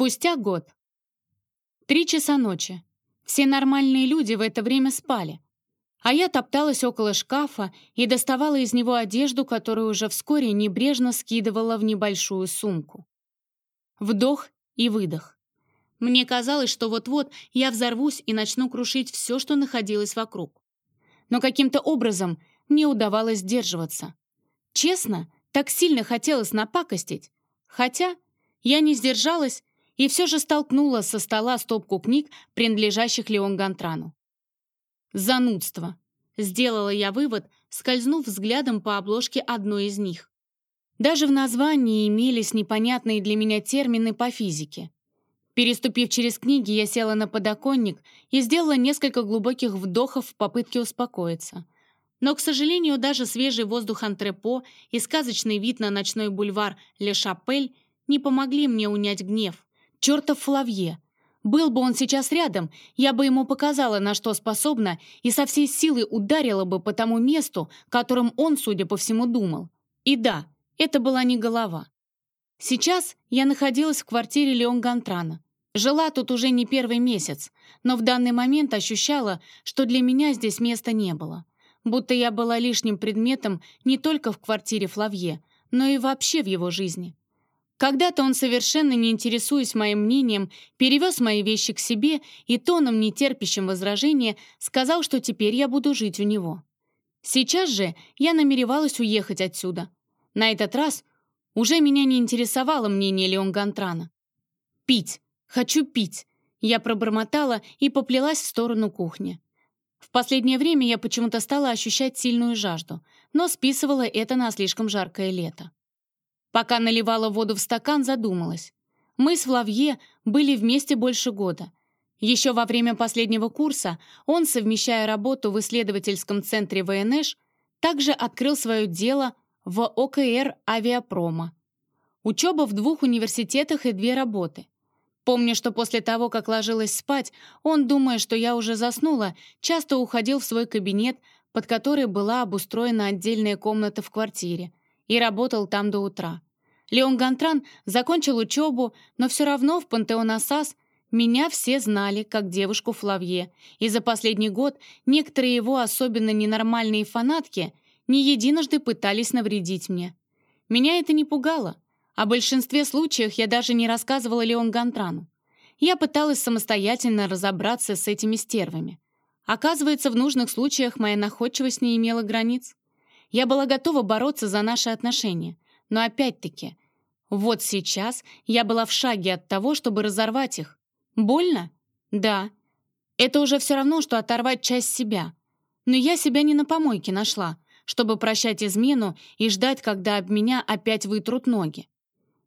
Спустя год. Три часа ночи. Все нормальные люди в это время спали. А я топталась около шкафа и доставала из него одежду, которую уже вскоре небрежно скидывала в небольшую сумку. Вдох и выдох. Мне казалось, что вот-вот я взорвусь и начну крушить все, что находилось вокруг. Но каким-то образом мне удавалось сдерживаться. Честно, так сильно хотелось напакостить. Хотя я не сдержалась и все же столкнула со стола стопку книг, принадлежащих Леон Гантрану. Занудство. Сделала я вывод, скользнув взглядом по обложке одной из них. Даже в названии имелись непонятные для меня термины по физике. Переступив через книги, я села на подоконник и сделала несколько глубоких вдохов в попытке успокоиться. Но, к сожалению, даже свежий воздух Антрепо и сказочный вид на ночной бульвар Ле-Шапель не помогли мне унять гнев. Чертов Флавье! Был бы он сейчас рядом, я бы ему показала, на что способна, и со всей силы ударила бы по тому месту, которым он, судя по всему, думал. И да, это была не голова. Сейчас я находилась в квартире Леон Гантрана. Жила тут уже не первый месяц, но в данный момент ощущала, что для меня здесь места не было. Будто я была лишним предметом не только в квартире Флавье, но и вообще в его жизни. Когда-то он, совершенно не интересуясь моим мнением, перевез мои вещи к себе и тоном, не терпящим возражения, сказал, что теперь я буду жить у него. Сейчас же я намеревалась уехать отсюда. На этот раз уже меня не интересовало мнение Леон Гантрана. Пить. «Хочу пить!» Я пробормотала и поплелась в сторону кухни. В последнее время я почему-то стала ощущать сильную жажду, но списывала это на слишком жаркое лето. Пока наливала воду в стакан, задумалась. Мы с Влавье были вместе больше года. Еще во время последнего курса он, совмещая работу в исследовательском центре ВНШ, также открыл свое дело в ОКР авиапрома. Учеба в двух университетах и две работы. Помню, что после того, как ложилась спать, он, думая, что я уже заснула, часто уходил в свой кабинет, под который была обустроена отдельная комната в квартире, и работал там до утра. Леон Гантран закончил учебу, но все равно в Пантеон Асас меня все знали как девушку Флавье, и за последний год некоторые его особенно ненормальные фанатки не единожды пытались навредить мне. Меня это не пугало. О большинстве случаев я даже не рассказывала Леон Гантрану. Я пыталась самостоятельно разобраться с этими стервами. Оказывается, в нужных случаях моя находчивость не имела границ. Я была готова бороться за наши отношения. Но опять-таки, вот сейчас я была в шаге от того, чтобы разорвать их. Больно? Да. Это уже все равно, что оторвать часть себя. Но я себя не на помойке нашла, чтобы прощать измену и ждать, когда об меня опять вытрут ноги.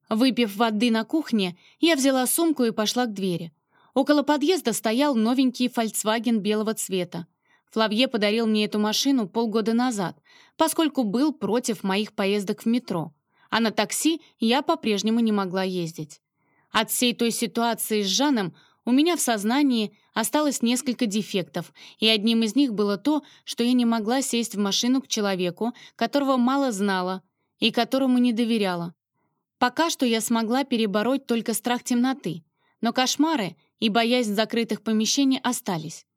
Выпив воды на кухне, я взяла сумку и пошла к двери. Около подъезда стоял новенький Volkswagen белого цвета. Флавье подарил мне эту машину полгода назад, поскольку был против моих поездок в метро, а на такси я по-прежнему не могла ездить. От всей той ситуации с Жаном у меня в сознании осталось несколько дефектов, и одним из них было то, что я не могла сесть в машину к человеку, которого мало знала и которому не доверяла. Пока что я смогла перебороть только страх темноты, но кошмары и боязнь закрытых помещений остались.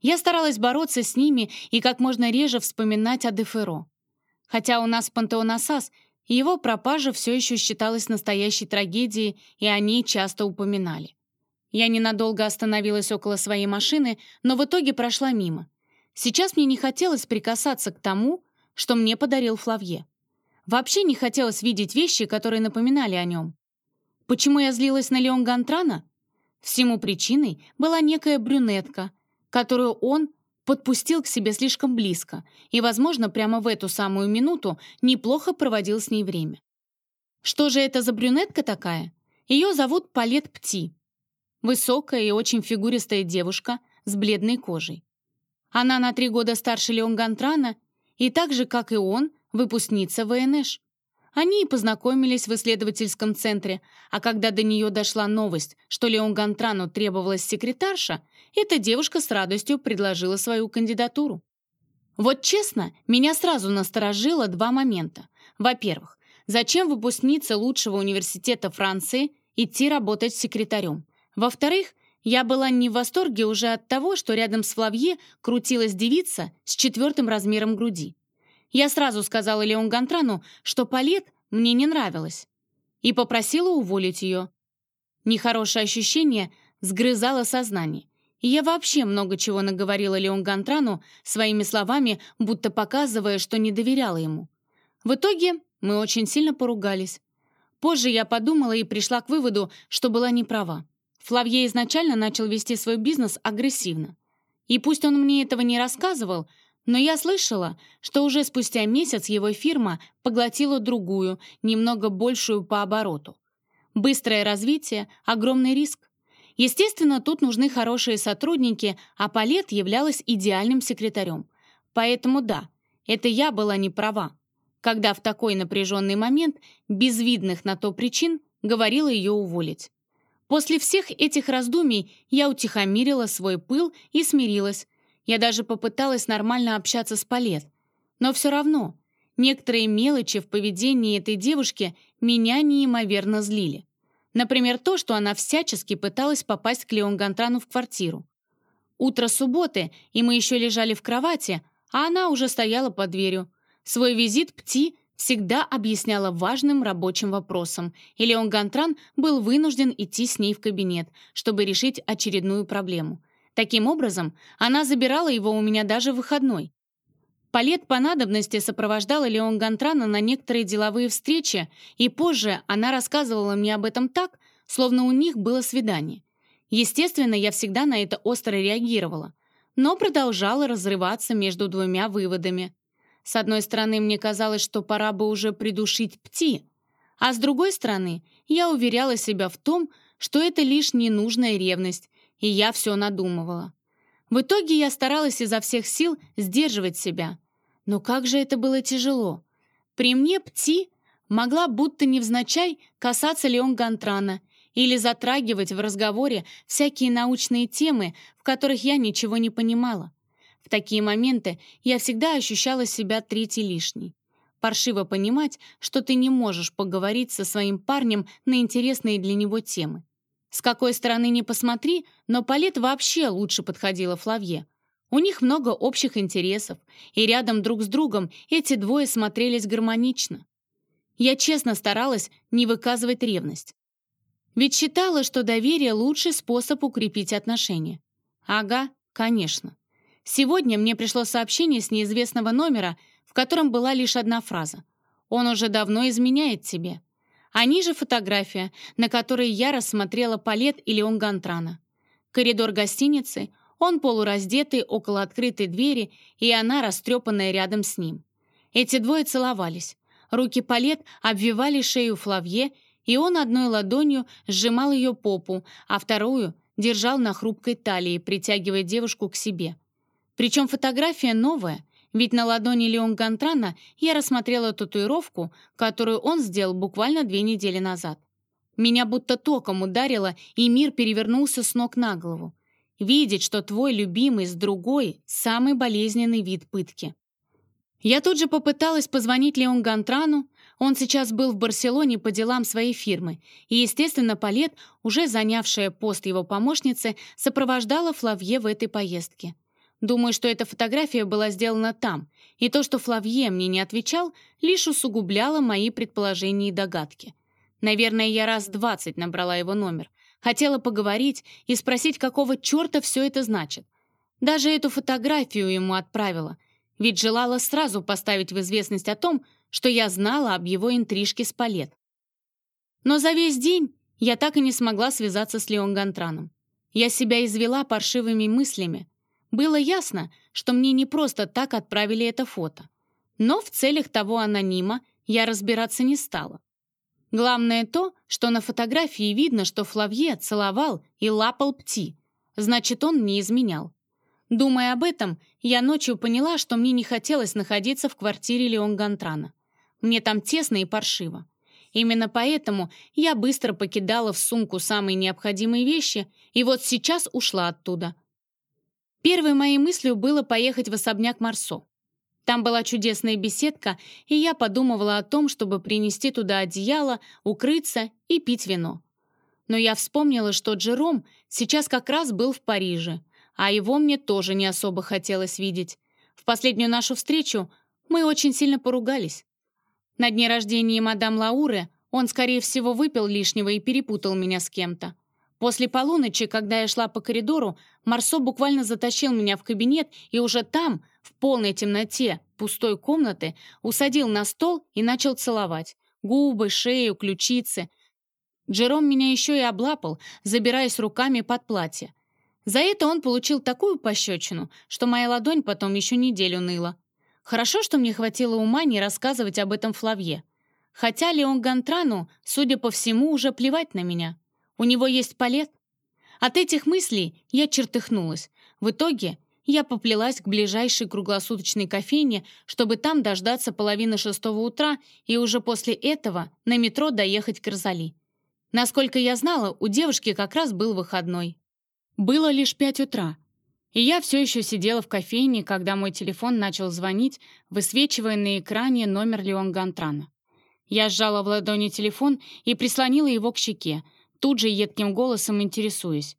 Я старалась бороться с ними и как можно реже вспоминать о Деферо. Хотя у нас в Пантеонасас его пропажа все еще считалась настоящей трагедией, и о ней часто упоминали. Я ненадолго остановилась около своей машины, но в итоге прошла мимо. Сейчас мне не хотелось прикасаться к тому, что мне подарил Флавье. Вообще не хотелось видеть вещи, которые напоминали о нем. Почему я злилась на Леон Гантрана? Всему причиной была некая брюнетка, которую он подпустил к себе слишком близко и, возможно, прямо в эту самую минуту неплохо проводил с ней время. Что же это за брюнетка такая? Ее зовут Палет Пти. Высокая и очень фигуристая девушка с бледной кожей. Она на три года старше Леон Гантрана и так же, как и он, выпускница ВНШ. Они и познакомились в исследовательском центре, а когда до нее дошла новость, что Леон Гантрану требовалась секретарша, эта девушка с радостью предложила свою кандидатуру. Вот честно, меня сразу насторожило два момента. Во-первых, зачем выпускнице лучшего университета Франции идти работать секретарем. Во-вторых, я была не в восторге уже от того, что рядом с Флавье крутилась девица с четвертым размером груди. Я сразу сказала Леон Гантрану, что Палет мне не нравилась, и попросила уволить ее. Нехорошее ощущение сгрызало сознание. Я вообще много чего наговорила Леон Гантрану своими словами, будто показывая, что не доверяла ему. В итоге мы очень сильно поругались. Позже я подумала и пришла к выводу, что была неправа. Флавье изначально начал вести свой бизнес агрессивно. И пусть он мне этого не рассказывал, но я слышала, что уже спустя месяц его фирма поглотила другую, немного большую по обороту. Быстрое развитие, огромный риск. Естественно, тут нужны хорошие сотрудники, а Палет являлась идеальным секретарем. Поэтому да, это я была не права, когда в такой напряженный момент, без видных на то причин, говорила ее уволить. После всех этих раздумий я утихомирила свой пыл и смирилась. Я даже попыталась нормально общаться с Палет. Но все равно, некоторые мелочи в поведении этой девушки меня неимоверно злили. Например, то, что она всячески пыталась попасть к Леон Гантрану в квартиру. Утро субботы, и мы еще лежали в кровати, а она уже стояла под дверью. Свой визит Пти всегда объясняла важным рабочим вопросом, и Леон Гантран был вынужден идти с ней в кабинет, чтобы решить очередную проблему. Таким образом, она забирала его у меня даже в выходной. Палет по надобности сопровождала Леон Гантрана на некоторые деловые встречи, и позже она рассказывала мне об этом так, словно у них было свидание. Естественно, я всегда на это остро реагировала, но продолжала разрываться между двумя выводами. С одной стороны, мне казалось, что пора бы уже придушить Пти, а с другой стороны, я уверяла себя в том, что это лишь ненужная ревность, и я все надумывала. В итоге я старалась изо всех сил сдерживать себя. Но как же это было тяжело. При мне Пти могла будто невзначай касаться Леон Гантрана или затрагивать в разговоре всякие научные темы, в которых я ничего не понимала. В такие моменты я всегда ощущала себя третьей лишней. Паршиво понимать, что ты не можешь поговорить со своим парнем на интересные для него темы. С какой стороны ни посмотри, но Палет вообще лучше подходила Флавье. У них много общих интересов, и рядом друг с другом эти двое смотрелись гармонично. Я честно старалась не выказывать ревность. Ведь считала, что доверие — лучший способ укрепить отношения. Ага, конечно. Сегодня мне пришло сообщение с неизвестного номера, в котором была лишь одна фраза. «Он уже давно изменяет тебе». А ниже фотография, на которой я рассмотрела палет и Леон Гантрана. Коридор гостиницы, он полураздетый около открытой двери, и она растрепанная рядом с ним. Эти двое целовались. Руки палет обвивали шею Флавье, и он одной ладонью сжимал ее попу, а вторую держал на хрупкой талии, притягивая девушку к себе. Причем фотография новая, ведь на ладони Леон Гантрана я рассмотрела татуировку, которую он сделал буквально две недели назад. Меня будто током ударило, и мир перевернулся с ног на голову. Видеть, что твой любимый с другой — самый болезненный вид пытки. Я тут же попыталась позвонить Леон Гантрану, он сейчас был в Барселоне по делам своей фирмы, и, естественно, Палет, уже занявшая пост его помощницы, сопровождала Флавье в этой поездке. Думаю, что эта фотография была сделана там, и то, что Флавье мне не отвечал, лишь усугубляло мои предположения и догадки. Наверное, я раз двадцать набрала его номер. Хотела поговорить и спросить, какого черта все это значит. Даже эту фотографию ему отправила, ведь желала сразу поставить в известность о том, что я знала об его интрижке с Палет. Но за весь день я так и не смогла связаться с Леон Гантраном. Я себя извела паршивыми мыслями, было ясно, что мне не просто так отправили это фото. Но в целях того анонима я разбираться не стала. Главное то, что на фотографии видно, что Флавье целовал и лапал Пти. Значит, он не изменял. Думая об этом, я ночью поняла, что мне не хотелось находиться в квартире Леон Гантрана. Мне там тесно и паршиво. Именно поэтому я быстро покидала в сумку самые необходимые вещи и вот сейчас ушла оттуда, Первой моей мыслью было поехать в особняк Марсо. Там была чудесная беседка, и я подумывала о том, чтобы принести туда одеяло, укрыться и пить вино. но я вспомнила, что Джером сейчас как раз был в Париже, а его мне тоже не особо хотелось видеть. В последнюю нашу встречу мы очень сильно поругались. На дне рождения мадам Лауры он, скорее всего, выпил лишнего и перепутал меня с кем-то. После полуночи, когда я шла по коридору, Марсо буквально затащил меня в кабинет и уже там, в полной темноте пустой комнаты, усадил на стол и начал целовать. Губы, шею, ключицы. Джером меня еще и облапал, забираясь руками под платье. За это он получил такую пощечину, что моя ладонь потом еще неделю ныла. Хорошо, что мне хватило ума не рассказывать об этом Флавье. Хотя Леон Гантрану, судя по всему, уже плевать на меня. У него есть палет? От этих мыслей я чертыхнулась. В итоге я поплелась к ближайшей круглосуточной кофейне, чтобы там дождаться половины шестого утра и уже после этого на метро доехать к Розали. Насколько я знала, у девушки как раз был выходной. Было лишь пять утра, и я все еще сидела в кофейне, когда мой телефон начал звонить, высвечивая на экране номер Леон Гантрана. Я сжала в ладони телефон и прислонила его к щеке, тут же едким голосом интересуясь.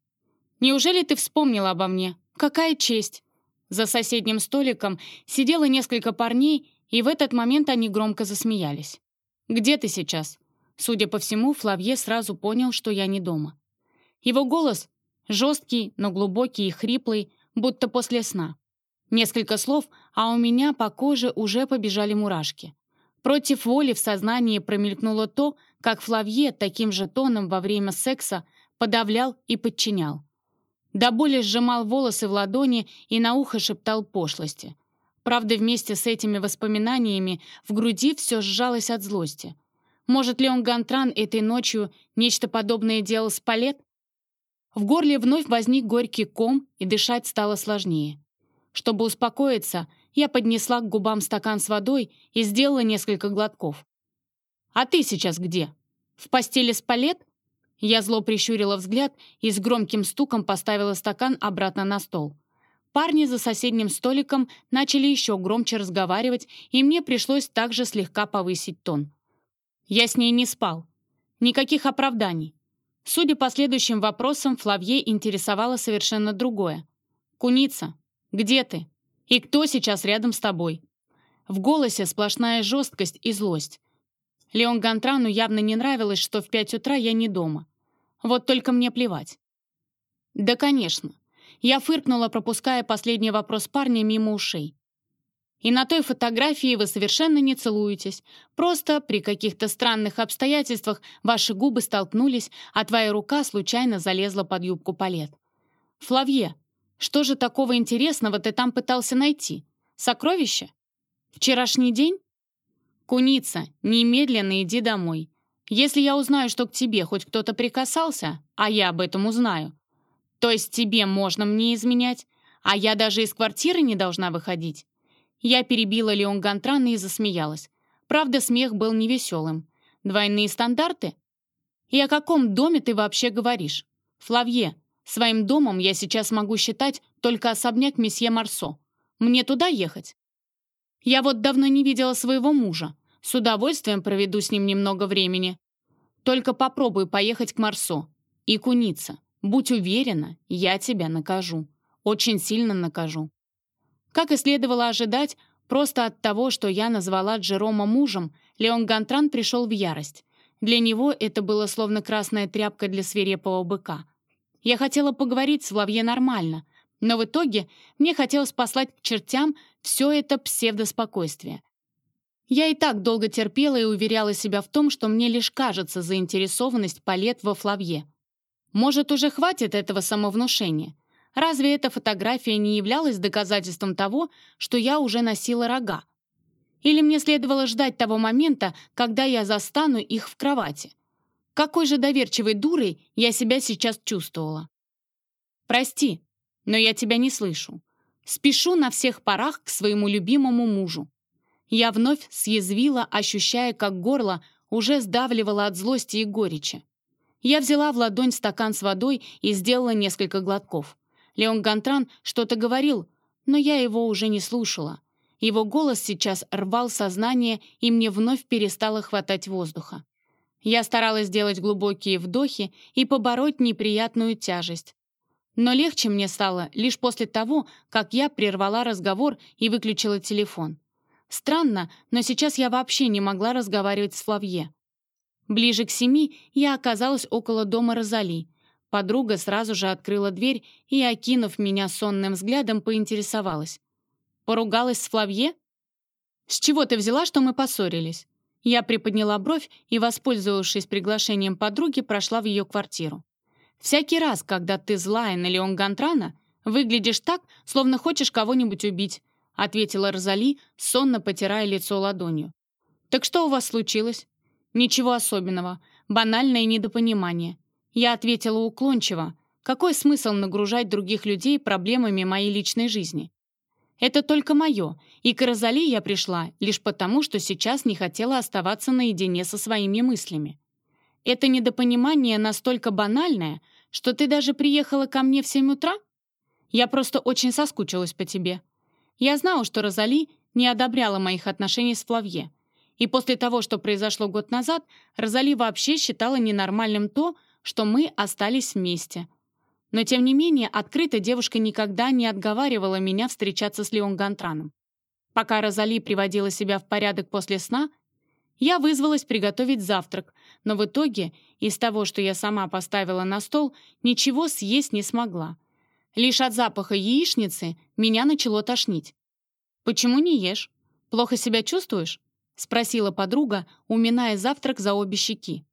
«Неужели ты вспомнила обо мне? Какая честь!» За соседним столиком сидело несколько парней, и в этот момент они громко засмеялись. «Где ты сейчас?» Судя по всему, Флавье сразу понял, что я не дома. Его голос, жесткий, но глубокий и хриплый, будто после сна. Несколько слов, а у меня по коже уже побежали мурашки. Против воли в сознании промелькнуло то, как Флавье таким же тоном во время секса подавлял и подчинял. До боли сжимал волосы в ладони и на ухо шептал пошлости. Правда, вместе с этими воспоминаниями в груди все сжалось от злости. Может ли он Гантран этой ночью нечто подобное делал с Палет? В горле вновь возник горький ком, и дышать стало сложнее. Чтобы успокоиться, я поднесла к губам стакан с водой и сделала несколько глотков. «А ты сейчас где? В постели с Палет?» Я зло прищурила взгляд и с громким стуком поставила стакан обратно на стол. Парни за соседним столиком начали еще громче разговаривать, и мне пришлось также слегка повысить тон. Я с ней не спал. Никаких оправданий. Судя по следующим вопросам, Флавье интересовало совершенно другое. «Куница, где ты?» И кто сейчас рядом с тобой?» В голосе сплошная жесткость и злость. Леон Гантрану явно не нравилось, что в пять утра я не дома. Вот только мне плевать. «Да, конечно». Я фыркнула, пропуская последний вопрос парня мимо ушей. И на той фотографии вы совершенно не целуетесь. Просто при каких-то странных обстоятельствах ваши губы столкнулись, а твоя рука случайно залезла под юбку палет. Флавье, что же такого интересного ты там пытался найти? Сокровище? Вчерашний день? Куница, немедленно иди домой. Если я узнаю, что к тебе хоть кто-то прикасался, а я об этом узнаю, то есть тебе можно мне изменять, а я даже из квартиры не должна выходить. Я перебила Леон Гантрана и засмеялась. Правда, смех был невеселым. Двойные стандарты? И о каком доме ты вообще говоришь? Флавье, Своим домом я сейчас могу считать только особняк месье Марсо. Мне туда ехать? Я вот давно не видела своего мужа. С удовольствием проведу с ним немного времени. Только попробуй поехать к Марсо. И куница. Будь уверена, я тебя накажу. Очень сильно накажу. Как и следовало ожидать, просто от того, что я назвала Джерома мужем, Леон Гантран пришел в ярость. Для него это было словно красная тряпка для свирепого быка. Я хотела поговорить с Лавье нормально, но в итоге мне хотелось послать к чертям все это псевдоспокойствие. Я и так долго терпела и уверяла себя в том, что мне лишь кажется заинтересованность Палет во Флавье. Может, уже хватит этого самовнушения? Разве эта фотография не являлась доказательством того, что я уже носила рога? Или мне следовало ждать того момента, когда я застану их в кровати? Какой же доверчивой дурой я себя сейчас чувствовала. Прости, но я тебя не слышу. Спешу на всех парах к своему любимому мужу. Я вновь съязвила, ощущая, как горло уже сдавливало от злости и горечи. Я взяла в ладонь стакан с водой и сделала несколько глотков. Леон Гантран что-то говорил, но я его уже не слушала. Его голос сейчас рвал сознание, и мне вновь перестало хватать воздуха. Я старалась сделать глубокие вдохи и побороть неприятную тяжесть. Но легче мне стало лишь после того, как я прервала разговор и выключила телефон. Странно, но сейчас я вообще не могла разговаривать с Флавье. Ближе к семи я оказалась около дома Розали. Подруга сразу же открыла дверь и, окинув меня сонным взглядом, поинтересовалась. «Поругалась с Флавье?» «С чего ты взяла, что мы поссорились?» Я приподняла бровь и, воспользовавшись приглашением подруги, прошла в ее квартиру. «Всякий раз, когда ты злая на Леон Гантрана, выглядишь так, словно хочешь кого-нибудь убить», ответила Розали, сонно потирая лицо ладонью. «Так что у вас случилось?» «Ничего особенного. Банальное недопонимание». Я ответила уклончиво. «Какой смысл нагружать других людей проблемами моей личной жизни?» Это только мое, и к Розали я пришла лишь потому, что сейчас не хотела оставаться наедине со своими мыслями. Это недопонимание настолько банальное, что ты даже приехала ко мне в 7 утра? Я просто очень соскучилась по тебе. Я знала, что Розали не одобряла моих отношений с Флавье. И после того, что произошло год назад, Розали вообще считала ненормальным то, что мы остались вместе — но, тем не менее, открыто девушка никогда не отговаривала меня встречаться с Леон Гантраном. Пока Розали приводила себя в порядок после сна, я вызвалась приготовить завтрак, но в итоге из того, что я сама поставила на стол, ничего съесть не смогла. Лишь от запаха яичницы меня начало тошнить. «Почему не ешь? Плохо себя чувствуешь?» — спросила подруга, уминая завтрак за обе щеки.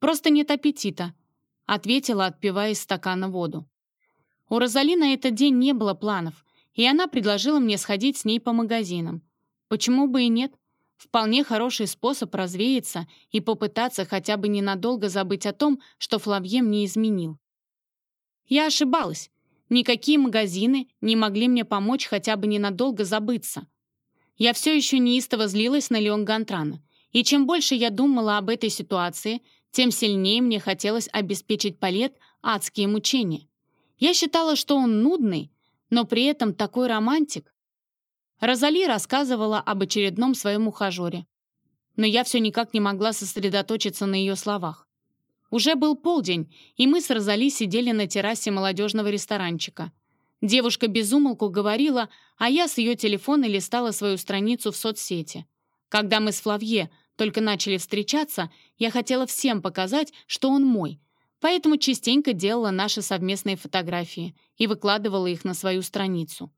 «Просто нет аппетита», — ответила, отпивая из стакана воду. У Розали на этот день не было планов, и она предложила мне сходить с ней по магазинам. Почему бы и нет? Вполне хороший способ развеяться и попытаться хотя бы ненадолго забыть о том, что Флавье мне изменил. Я ошибалась. Никакие магазины не могли мне помочь хотя бы ненадолго забыться. Я все еще неистово злилась на Леон Гантрана, и чем больше я думала об этой ситуации, тем сильнее мне хотелось обеспечить Палет адские мучения. Я считала, что он нудный, но при этом такой романтик. Розали рассказывала об очередном своем ухажере. Но я все никак не могла сосредоточиться на ее словах. Уже был полдень, и мы с Розали сидели на террасе молодежного ресторанчика. Девушка безумолку говорила, а я с ее телефона листала свою страницу в соцсети. Когда мы с Флавье только начали встречаться, я хотела всем показать, что он мой, поэтому частенько делала наши совместные фотографии и выкладывала их на свою страницу.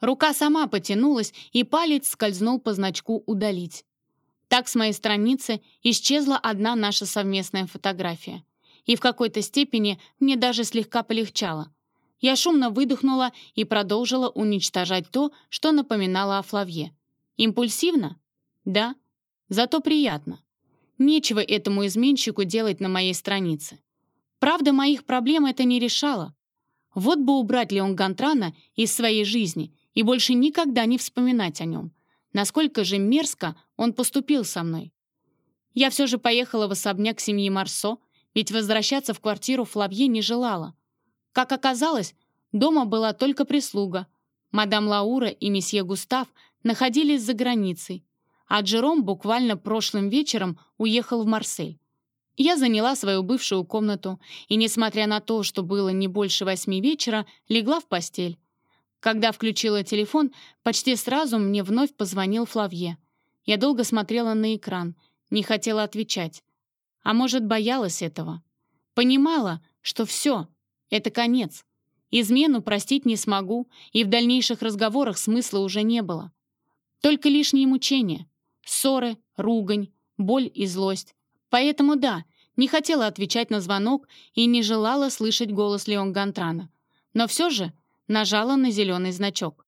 Рука сама потянулась, и палец скользнул по значку «Удалить». Так с моей страницы исчезла одна наша совместная фотография. И в какой-то степени мне даже слегка полегчало. Я шумно выдохнула и продолжила уничтожать то, что напоминало о Флавье. Импульсивно? Да. Зато приятно. Нечего этому изменщику делать на моей странице. Правда, моих проблем это не решало. Вот бы убрать Леон Гантрана из своей жизни и больше никогда не вспоминать о нем. Насколько же мерзко он поступил со мной. Я все же поехала в особняк семьи Марсо, ведь возвращаться в квартиру Флавье не желала. Как оказалось, дома была только прислуга. Мадам Лаура и месье Густав находились за границей, а Джером буквально прошлым вечером уехал в Марсель. Я заняла свою бывшую комнату и, несмотря на то, что было не больше восьми вечера, легла в постель. Когда включила телефон, почти сразу мне вновь позвонил Флавье. Я долго смотрела на экран, не хотела отвечать. А может, боялась этого. Понимала, что все, это конец. Измену простить не смогу, и в дальнейших разговорах смысла уже не было. Только лишние мучения. Ссоры, ругань, боль и злость. Поэтому да, не хотела отвечать на звонок и не желала слышать голос Леон Гантрана. Но все же нажала на зеленый значок.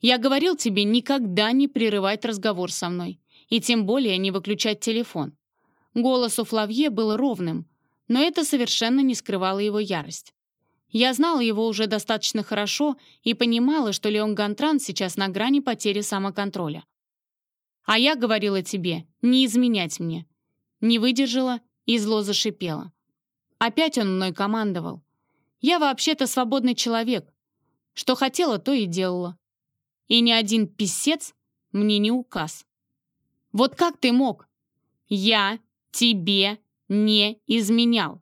«Я говорил тебе никогда не прерывать разговор со мной, и тем более не выключать телефон». Голос у Флавье был ровным, но это совершенно не скрывало его ярость. Я знала его уже достаточно хорошо и понимала, что Леон Гантран сейчас на грани потери самоконтроля. А я говорила тебе не изменять мне. Не выдержала и зло зашипела. Опять он мной командовал. Я вообще-то свободный человек. Что хотела, то и делала. И ни один писец мне не указ. Вот как ты мог? Я тебе не изменял.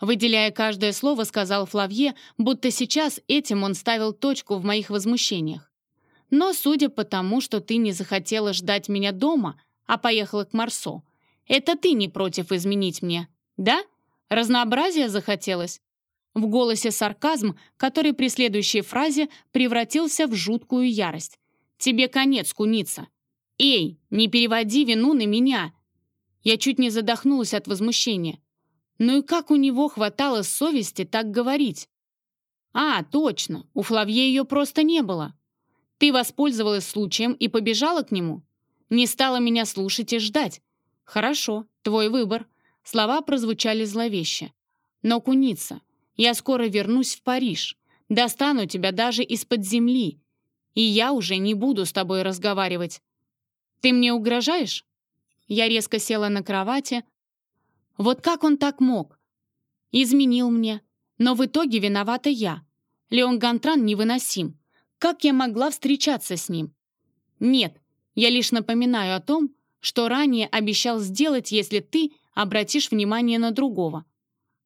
Выделяя каждое слово, сказал Флавье, будто сейчас этим он ставил точку в моих возмущениях. Но судя по тому, что ты не захотела ждать меня дома, а поехала к Марсо, это ты не против изменить мне, да? Разнообразие захотелось? В голосе сарказм, который при следующей фразе превратился в жуткую ярость. «Тебе конец, куница!» «Эй, не переводи вину на меня!» Я чуть не задохнулась от возмущения. Ну и как у него хватало совести так говорить? А, точно, у Флавье ее просто не было. Ты воспользовалась случаем и побежала к нему? Не стала меня слушать и ждать. Хорошо, твой выбор. Слова прозвучали зловеще. Но, куница, я скоро вернусь в Париж. Достану тебя даже из-под земли. И я уже не буду с тобой разговаривать. Ты мне угрожаешь? Я резко села на кровати. Вот как он так мог? Изменил мне. Но в итоге виновата я. Леон Гантран невыносим. Как я могла встречаться с ним? Нет, я лишь напоминаю о том, что ранее обещал сделать, если ты обратишь внимание на другого.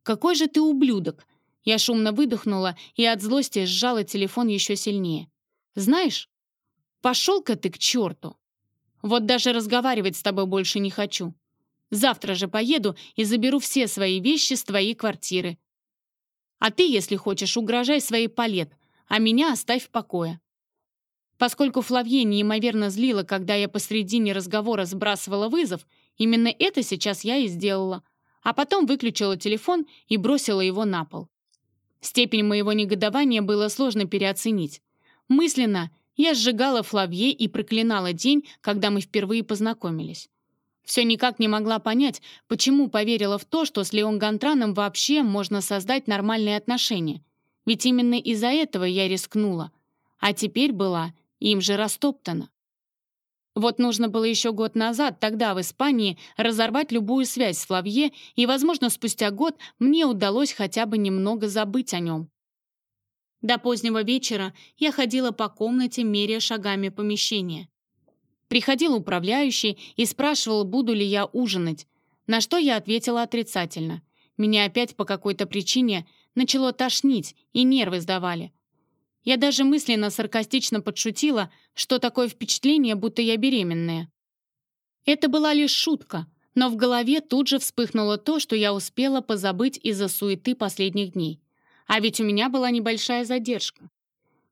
Какой же ты ублюдок! Я шумно выдохнула и от злости сжала телефон еще сильнее. Знаешь, пошел-ка ты к черту! Вот даже разговаривать с тобой больше не хочу. Завтра же поеду и заберу все свои вещи с твоей квартиры. А ты, если хочешь, угрожай своей палет, а меня оставь в покое. Поскольку Флавье неимоверно злила, когда я посредине разговора сбрасывала вызов, именно это сейчас я и сделала, а потом выключила телефон и бросила его на пол. Степень моего негодования было сложно переоценить. Мысленно я сжигала Флавье и проклинала день, когда мы впервые познакомились. Все никак не могла понять, почему поверила в то, что с Леон Гантраном вообще можно создать нормальные отношения. Ведь именно из-за этого я рискнула. А теперь была им же растоптана. Вот нужно было еще год назад, тогда в Испании, разорвать любую связь с Флавье, и, возможно, спустя год мне удалось хотя бы немного забыть о нем. До позднего вечера я ходила по комнате, меряя шагами помещения. Приходил управляющий и спрашивал, буду ли я ужинать, на что я ответила отрицательно. Меня опять по какой-то причине начало тошнить, и нервы сдавали. Я даже мысленно саркастично подшутила, что такое впечатление, будто я беременная. Это была лишь шутка, но в голове тут же вспыхнуло то, что я успела позабыть из-за суеты последних дней. А ведь у меня была небольшая задержка.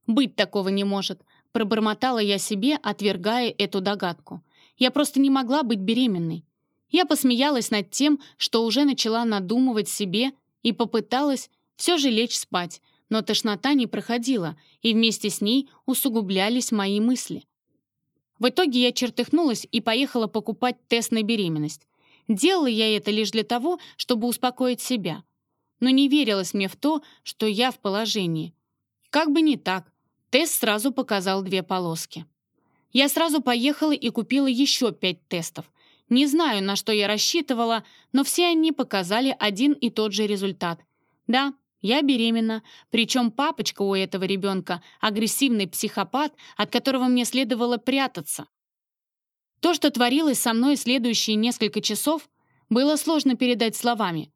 «Быть такого не может», — пробормотала я себе, отвергая эту догадку. «Я просто не могла быть беременной». Я посмеялась над тем, что уже начала надумывать себе и попыталась все же лечь спать, но тошнота не проходила, и вместе с ней усугублялись мои мысли. В итоге я чертыхнулась и поехала покупать тест на беременность. Делала я это лишь для того, чтобы успокоить себя — но не верилось мне в то, что я в положении. Как бы не так, тест сразу показал две полоски. Я сразу поехала и купила еще пять тестов. Не знаю, на что я рассчитывала, но все они показали один и тот же результат. Да, я беременна, причем папочка у этого ребенка — агрессивный психопат, от которого мне следовало прятаться. То, что творилось со мной следующие несколько часов, было сложно передать словами.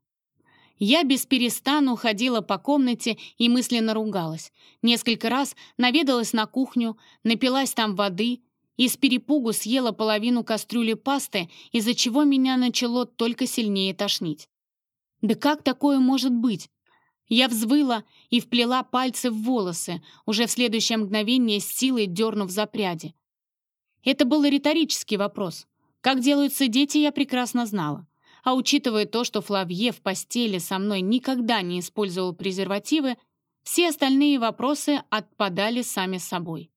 Я без перестану ходила по комнате и мысленно ругалась. Несколько раз наведалась на кухню, напилась там воды и с перепугу съела половину кастрюли пасты, из-за чего меня начало только сильнее тошнить. Да как такое может быть? Я взвыла и вплела пальцы в волосы, уже в следующее мгновение с силой дернув за пряди. Это был риторический вопрос. Как делаются дети, я прекрасно знала. А учитывая то, что Флавье в постели со мной никогда не использовал презервативы, все остальные вопросы отпадали сами собой.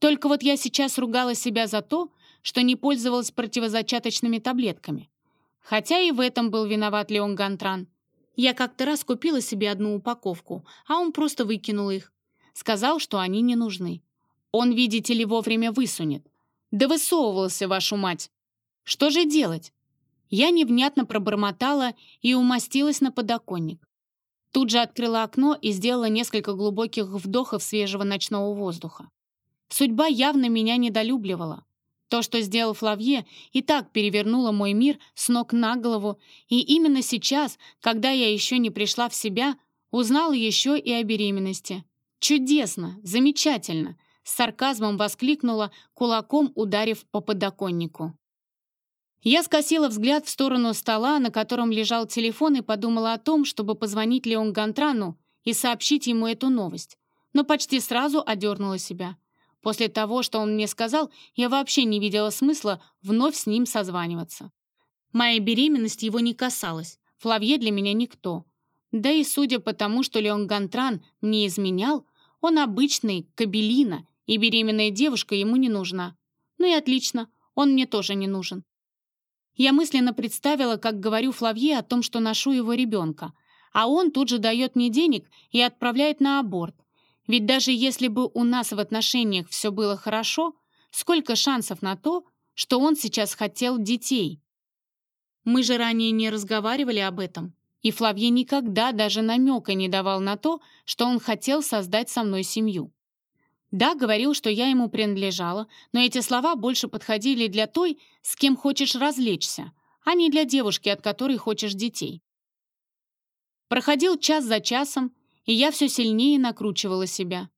Только вот я сейчас ругала себя за то, что не пользовалась противозачаточными таблетками. Хотя и в этом был виноват Леон Гантран. Я как-то раз купила себе одну упаковку, а он просто выкинул их. Сказал, что они не нужны. Он, видите ли, вовремя высунет. Да высовывался, вашу мать. Что же делать? Я невнятно пробормотала и умостилась на подоконник. Тут же открыла окно и сделала несколько глубоких вдохов свежего ночного воздуха. Судьба явно меня недолюбливала. То, что сделал Флавье, и так перевернуло мой мир с ног на голову, и именно сейчас, когда я еще не пришла в себя, узнала еще и о беременности. «Чудесно! Замечательно!» С сарказмом воскликнула, кулаком ударив по подоконнику. Я скосила взгляд в сторону стола, на котором лежал телефон, и подумала о том, чтобы позвонить Леон Гантрану и сообщить ему эту новость. Но почти сразу одернула себя. После того, что он мне сказал, я вообще не видела смысла вновь с ним созваниваться. Моя беременность его не касалась. Флавье для меня никто. Да и судя по тому, что Леон Гантран мне изменял, он обычный, кабелина, и беременная девушка ему не нужна. Ну и отлично, он мне тоже не нужен. Я мысленно представила, как говорю Флавье о том, что ношу его ребенка, а он тут же дает мне денег и отправляет на аборт. Ведь даже если бы у нас в отношениях все было хорошо, сколько шансов на то, что он сейчас хотел детей? Мы же ранее не разговаривали об этом, и Флавье никогда даже намека не давал на то, что он хотел создать со мной семью. Да, говорил, что я ему принадлежала, но эти слова больше подходили для той, с кем хочешь развлечься, а не для девушки, от которой хочешь детей. Проходил час за часом, и я все сильнее накручивала себя.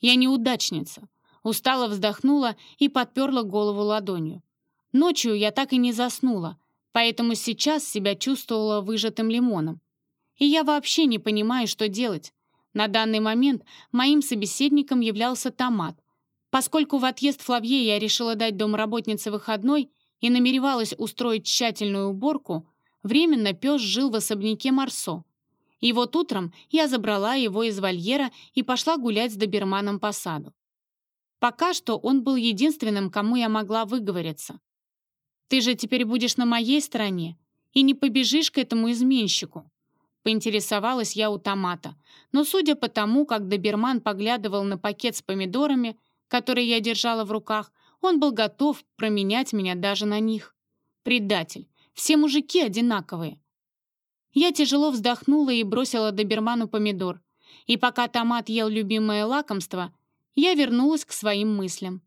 Я неудачница. Устало вздохнула и подперла голову ладонью. Ночью я так и не заснула, поэтому сейчас себя чувствовала выжатым лимоном. И я вообще не понимаю, что делать. На данный момент моим собеседником являлся томат. Поскольку в отъезд Флавье я решила дать домработнице выходной и намеревалась устроить тщательную уборку, временно пес жил в особняке Марсо, и вот утром я забрала его из вольера и пошла гулять с доберманом по саду. Пока что он был единственным, кому я могла выговориться. «Ты же теперь будешь на моей стороне и не побежишь к этому изменщику», поинтересовалась я у томата. Но судя по тому, как доберман поглядывал на пакет с помидорами, который я держала в руках, он был готов променять меня даже на них. Предатель. Все мужики одинаковые. Я тяжело вздохнула и бросила доберману помидор. И пока томат ел любимое лакомство, я вернулась к своим мыслям.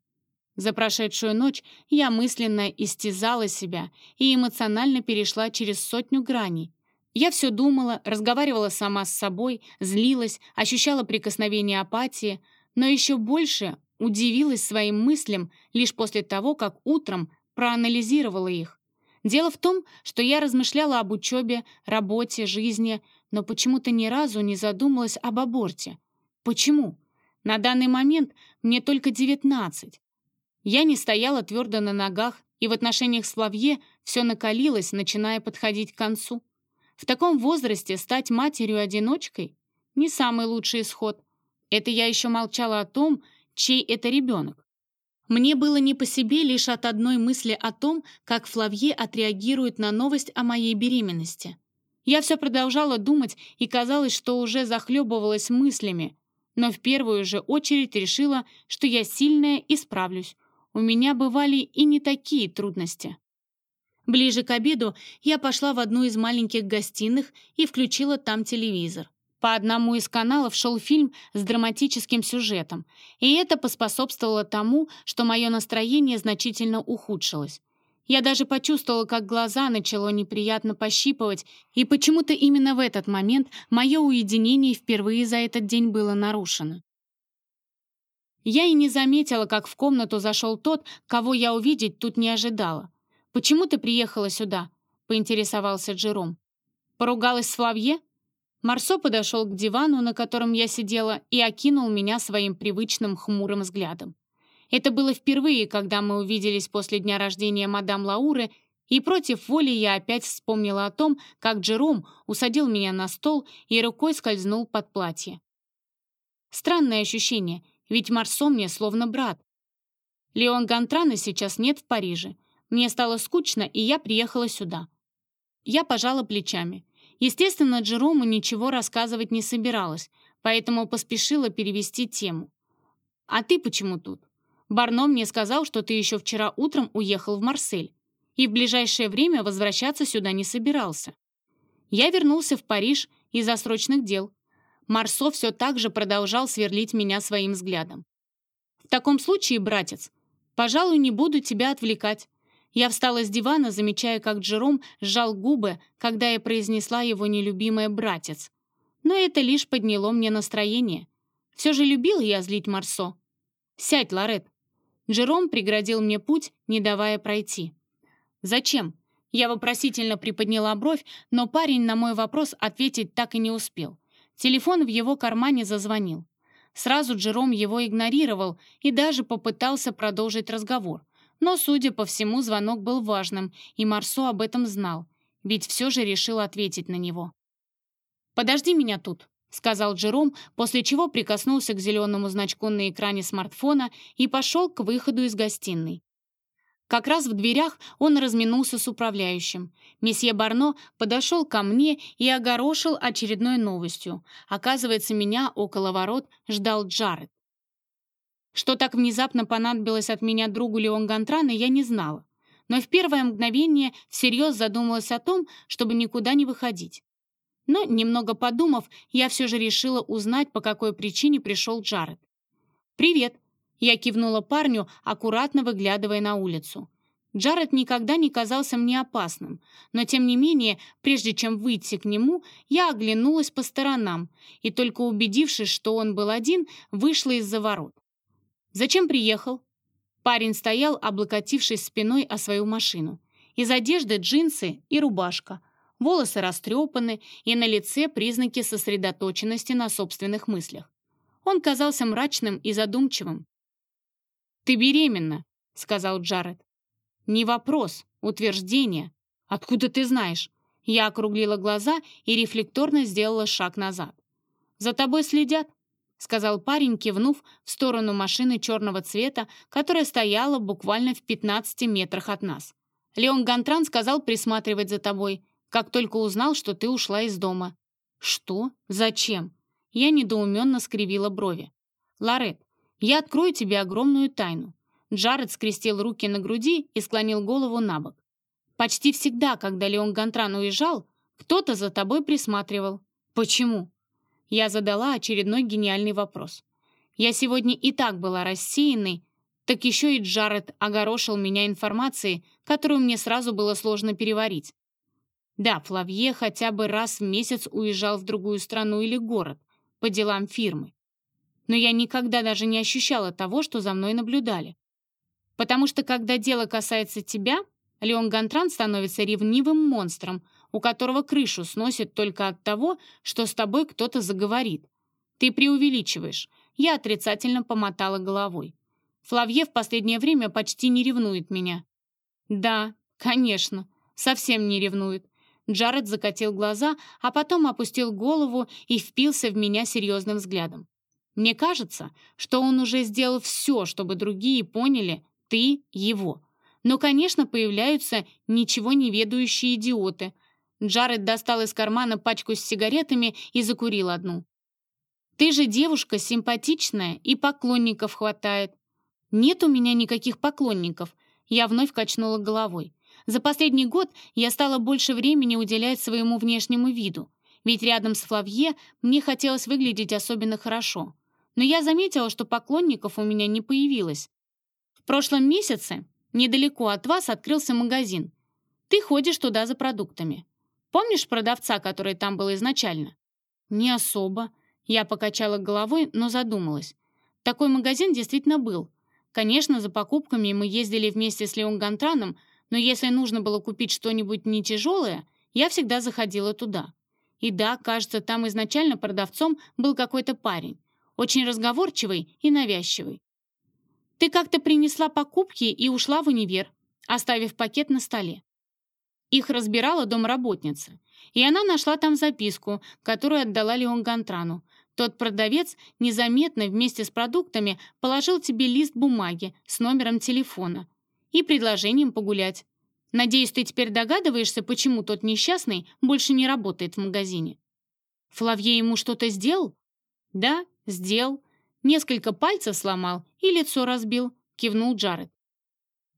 За прошедшую ночь я мысленно истязала себя и эмоционально перешла через сотню граней. Я все думала, разговаривала сама с собой, злилась, ощущала прикосновение апатии, но еще больше удивилась своим мыслям лишь после того, как утром проанализировала их. Дело в том, что я размышляла об учебе, работе, жизни, но почему-то ни разу не задумалась об аборте. Почему? На данный момент мне только 19. Я не стояла твердо на ногах, и в отношениях с Флавье все накалилось, начиная подходить к концу. В таком возрасте стать матерью-одиночкой — не самый лучший исход. Это я еще молчала о том, чей это ребенок. Мне было не по себе лишь от одной мысли о том, как Флавье отреагирует на новость о моей беременности. Я все продолжала думать и казалось, что уже захлебывалась мыслями, но в первую же очередь решила, что я сильная и справлюсь. У меня бывали и не такие трудности. Ближе к обеду я пошла в одну из маленьких гостиных и включила там телевизор. По одному из каналов шел фильм с драматическим сюжетом, и это поспособствовало тому, что мое настроение значительно ухудшилось. Я даже почувствовала, как глаза начало неприятно пощипывать, и почему-то именно в этот момент мое уединение впервые за этот день было нарушено. Я и не заметила, как в комнату зашел тот, кого я увидеть тут не ожидала. «Почему ты приехала сюда?» — поинтересовался Джером. «Поругалась с Флавье?» Марсо подошел к дивану, на котором я сидела, и окинул меня своим привычным хмурым взглядом. Это было впервые, когда мы увиделись после дня рождения мадам Лауры, и против воли я опять вспомнила о том, как Джером усадил меня на стол и рукой скользнул под платье. Странное ощущение, ведь Марсо мне словно брат. Леон Гантрана сейчас нет в Париже. Мне стало скучно, и я приехала сюда. Я пожала плечами. Естественно, Джерому ничего рассказывать не собиралась, поэтому поспешила перевести тему. «А ты почему тут? Барно мне сказал, что ты еще вчера утром уехал в Марсель и в ближайшее время возвращаться сюда не собирался. Я вернулся в Париж из-за срочных дел. Марсо все так же продолжал сверлить меня своим взглядом. «В таком случае, братец, «Пожалуй, не буду тебя отвлекать». Я встала с дивана, замечая, как Джером сжал губы, когда я произнесла его нелюбимое «братец». Но это лишь подняло мне настроение. Все же любила я злить Марсо. «Сядь, Лорет». Джером преградил мне путь, не давая пройти. «Зачем?» Я вопросительно приподняла бровь, но парень на мой вопрос ответить так и не успел. Телефон в его кармане зазвонил. Сразу Джером его игнорировал и даже попытался продолжить разговор. Но, судя по всему, звонок был важным, и Марсо об этом знал, ведь все же решил ответить на него. «Подожди меня тут», — сказал Джером, после чего прикоснулся к зеленому значку на экране смартфона и пошел к выходу из гостиной. Как раз в дверях он разминулся с управляющим. Месье Барно подошел ко мне и огорошил очередной новостью. Оказывается, меня около ворот ждал Джаред. Что так внезапно понадобилось от меня другу Леон Гантрана, я не знала. Но в первое мгновение всерьез задумалась о том, чтобы никуда не выходить. Но, немного подумав, я все же решила узнать, по какой причине пришел Джаред. «Привет», я кивнула парню, аккуратно выглядывая на улицу. Джаред никогда не казался мне опасным, но тем не менее, прежде чем выйти к нему, я оглянулась по сторонам и только убедившись, что он был один, вышла из-за ворот. «Зачем приехал?» Парень стоял, облокотившись спиной о свою машину. Из одежды джинсы и рубашка. Волосы растрепаны, и на лице признаки сосредоточенности на собственных мыслях. Он казался мрачным и задумчивым. «Ты беременна», — сказал Джаред. «Не вопрос, утверждение. Откуда ты знаешь?» Я округлила глаза и рефлекторно сделала шаг назад. «За тобой следят», — сказал парень, кивнув в сторону машины черного цвета, которая стояла буквально в 15 метрах от нас. «Леон Гантран сказал присматривать за тобой, как только узнал, что ты ушла из дома». «Что? Зачем?» Я недоуменно скривила брови. «Лорет, я открою тебе огромную тайну». Джаред скрестил руки на груди и склонил голову на бок. «Почти всегда, когда Леон Гантран уезжал, кто-то за тобой присматривал. Почему?» Я задала очередной гениальный вопрос. Я сегодня и так была рассеянной, так еще и Джаред огорошил меня информацией, которую мне сразу было сложно переварить. Да, Флавье хотя бы раз в месяц уезжал в другую страну или город по делам фирмы но я никогда даже не ощущала того, что за мной наблюдали. Потому что когда дело касается тебя, Леон Гантран становится ревнивым монстром, у которого крышу сносит только от того, что с тобой кто-то заговорит. Ты преувеличиваешь. Я отрицательно помотала головой. Флавье в последнее время почти не ревнует меня. Да, конечно, совсем не ревнует. Джаред закатил глаза, а потом опустил голову и впился в меня серьезным взглядом. Мне кажется, что он уже сделал все, чтобы другие поняли, ты его. Но, конечно, появляются ничего не ведающие идиоты. Джаред достал из кармана пачку с сигаретами и закурил одну. «Ты же девушка симпатичная, и поклонников хватает». «Нет у меня никаких поклонников», — я вновь качнула головой. «За последний год я стала больше времени уделять своему внешнему виду, ведь рядом с Флавье мне хотелось выглядеть особенно хорошо но я заметила, что поклонников у меня не появилось. В прошлом месяце недалеко от вас открылся магазин. Ты ходишь туда за продуктами. Помнишь продавца, который там был изначально? Не особо. Я покачала головой, но задумалась. Такой магазин действительно был. Конечно, за покупками мы ездили вместе с Леон Гантраном, но если нужно было купить что-нибудь не тяжелое, я всегда заходила туда. И да, кажется, там изначально продавцом был какой-то парень очень разговорчивый и навязчивый. Ты как-то принесла покупки и ушла в универ, оставив пакет на столе. Их разбирала домработница, и она нашла там записку, которую отдала Леон Гантрану. Тот продавец незаметно вместе с продуктами положил тебе лист бумаги с номером телефона и предложением погулять. Надеюсь, ты теперь догадываешься, почему тот несчастный больше не работает в магазине. Флавье ему что-то сделал? Да, «Сделал. Несколько пальцев сломал и лицо разбил», — кивнул Джаред.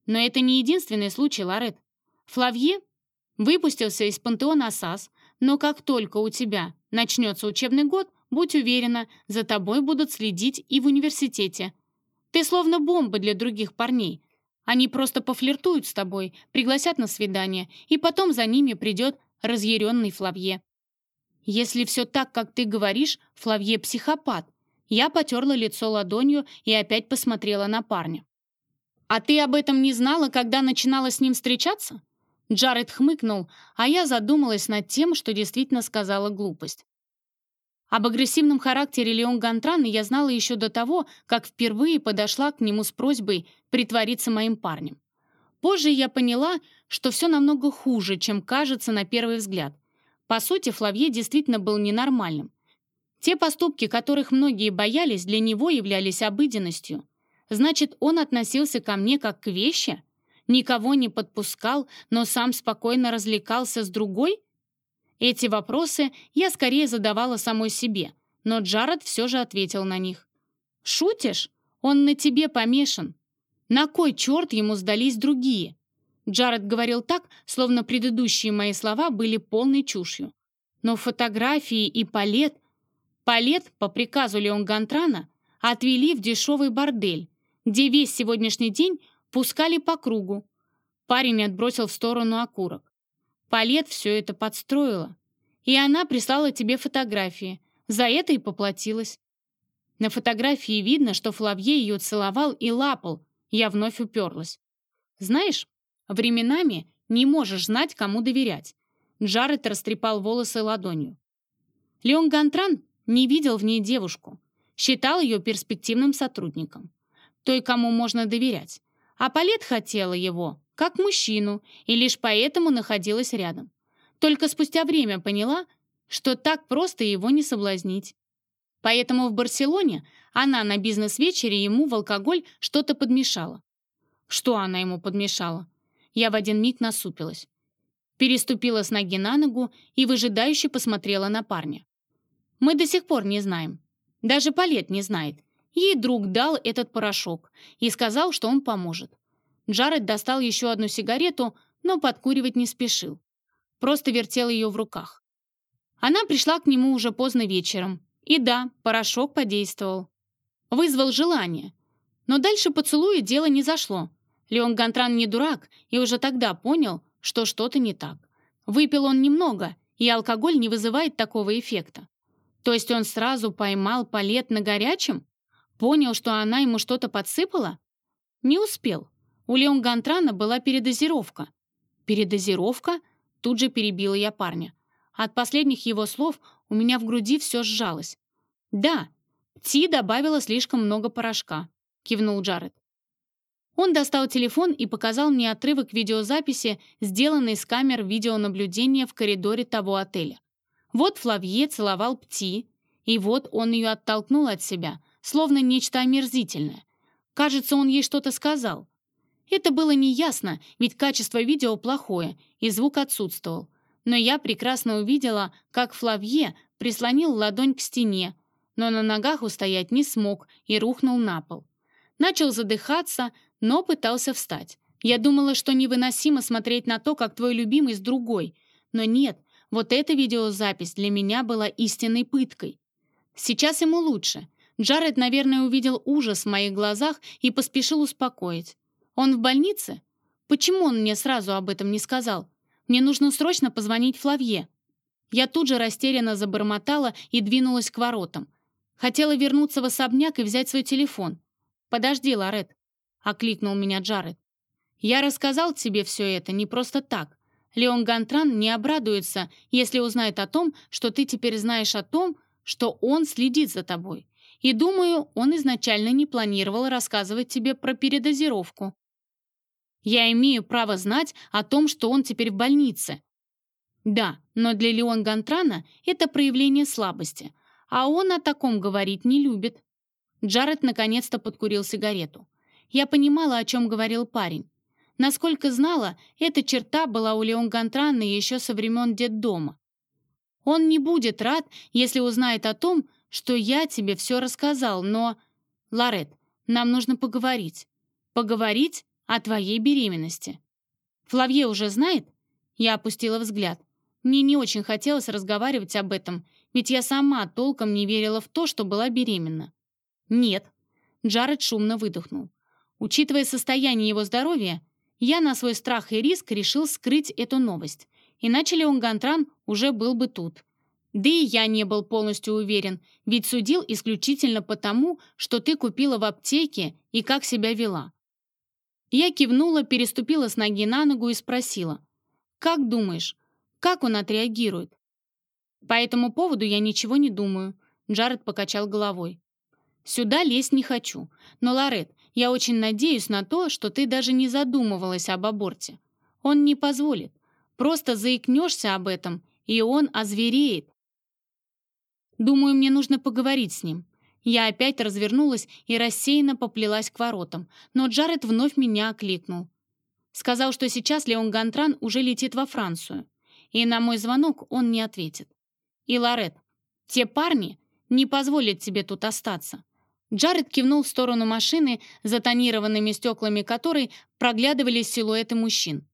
Но это не единственный случай, Лорет. Флавье выпустился из пантеона САС, но как только у тебя начнется учебный год, будь уверена, за тобой будут следить и в университете. Ты словно бомба для других парней, Они просто пофлиртуют с тобой, пригласят на свидание, и потом за ними придет разъяренный Флавье. Если все так, как ты говоришь, Флавье психопат. Я потерла лицо ладонью и опять посмотрела на парня. «А ты об этом не знала, когда начинала с ним встречаться?» Джаред хмыкнул, а я задумалась над тем, что действительно сказала глупость. Об агрессивном характере Леон Гантрана я знала еще до того, как впервые подошла к нему с просьбой притвориться моим парнем. Позже я поняла, что все намного хуже, чем кажется на первый взгляд. По сути, Флавье действительно был ненормальным. Те поступки, которых многие боялись, для него являлись обыденностью. Значит, он относился ко мне как к вещи? Никого не подпускал, но сам спокойно развлекался с другой? Эти вопросы я скорее задавала самой себе, но Джаред все же ответил на них. «Шутишь? Он на тебе помешан. На кой черт ему сдались другие?» Джаред говорил так, словно предыдущие мои слова были полной чушью. Но фотографии и палет... Палет, по приказу Леон Гантрана, отвели в дешевый бордель, где весь сегодняшний день пускали по кругу. Парень отбросил в сторону окурок. Палет все это подстроила. И она прислала тебе фотографии. За это и поплатилась. На фотографии видно, что Флавье ее целовал и лапал. Я вновь уперлась. Знаешь, временами не можешь знать, кому доверять. Джаред растрепал волосы ладонью. Леон Гантран не видел в ней девушку. Считал ее перспективным сотрудником. Той, кому можно доверять. А Палет хотела его, как мужчину, и лишь поэтому находилась рядом. Только спустя время поняла, что так просто его не соблазнить. Поэтому в Барселоне она на бизнес-вечере ему в алкоголь что-то подмешала. Что она ему подмешала? Я в один миг насупилась. Переступила с ноги на ногу и выжидающе посмотрела на парня. Мы до сих пор не знаем. Даже Палет не знает. Ей друг дал этот порошок и сказал, что он поможет. Джаред достал еще одну сигарету, но подкуривать не спешил. Просто вертел ее в руках. Она пришла к нему уже поздно вечером. И да, порошок подействовал. Вызвал желание. Но дальше поцелуя дело не зашло. Леон Гантран не дурак и уже тогда понял, что что-то не так. Выпил он немного, и алкоголь не вызывает такого эффекта. То есть он сразу поймал палет на горячем? Понял, что она ему что-то подсыпала? Не успел. У Леон Гантрана была передозировка. Передозировка? Тут же перебила я парня. От последних его слов у меня в груди все сжалось. «Да, Ти добавила слишком много порошка», — кивнул Джаред. Он достал телефон и показал мне отрывок видеозаписи, сделанной с камер видеонаблюдения в коридоре того отеля. Вот Флавье целовал Пти, и вот он ее оттолкнул от себя, словно нечто омерзительное. Кажется, он ей что-то сказал. Это было неясно, ведь качество видео плохое, и звук отсутствовал. Но я прекрасно увидела, как Флавье прислонил ладонь к стене, но на ногах устоять не смог и рухнул на пол. Начал задыхаться, но пытался встать. Я думала, что невыносимо смотреть на то, как твой любимый с другой. Но нет, вот эта видеозапись для меня была истинной пыткой. Сейчас ему лучше. Джаред, наверное, увидел ужас в моих глазах и поспешил успокоить. Он в больнице? Почему он мне сразу об этом не сказал? Мне нужно срочно позвонить Флавье. Я тут же растерянно забормотала и двинулась к воротам. Хотела вернуться в особняк и взять свой телефон. «Подожди, Лорет», — окликнул меня Джаред. «Я рассказал тебе все это не просто так. Леон Гантран не обрадуется, если узнает о том, что ты теперь знаешь о том, что он следит за тобой. И думаю, он изначально не планировал рассказывать тебе про передозировку. Я имею право знать о том, что он теперь в больнице. Да, но для Леон Гантрана это проявление слабости, а он о таком говорить не любит. Джаред наконец-то подкурил сигарету. Я понимала, о чем говорил парень. Насколько знала, эта черта была у Леон Гантрана еще со времен детдома. Он не будет рад, если узнает о том, что я тебе все рассказал, но... Ларет, нам нужно поговорить. Поговорить о твоей беременности. Флавье уже знает? Я опустила взгляд. Мне не очень хотелось разговаривать об этом, ведь я сама толком не верила в то, что была беременна. Нет. Джаред шумно выдохнул. Учитывая состояние его здоровья, я на свой страх и риск решил скрыть эту новость, иначе Леон Гантран уже был бы тут. Да и я не был полностью уверен, ведь судил исключительно потому, что ты купила в аптеке и как себя вела. Я кивнула, переступила с ноги на ногу и спросила, «Как думаешь, как он отреагирует?» «По этому поводу я ничего не думаю», — Джаред покачал головой. «Сюда лезть не хочу, но, Лорет, я очень надеюсь на то, что ты даже не задумывалась об аборте. Он не позволит. Просто заикнешься об этом, и он озвереет. Думаю, мне нужно поговорить с ним. Я опять развернулась и рассеянно поплелась к воротам, но Джаред вновь меня окликнул. Сказал, что сейчас Леон Гантран уже летит во Францию, и на мой звонок он не ответит. И Лорет, те парни не позволят тебе тут остаться. Джаред кивнул в сторону машины, за тонированными стеклами которой проглядывались силуэты мужчин.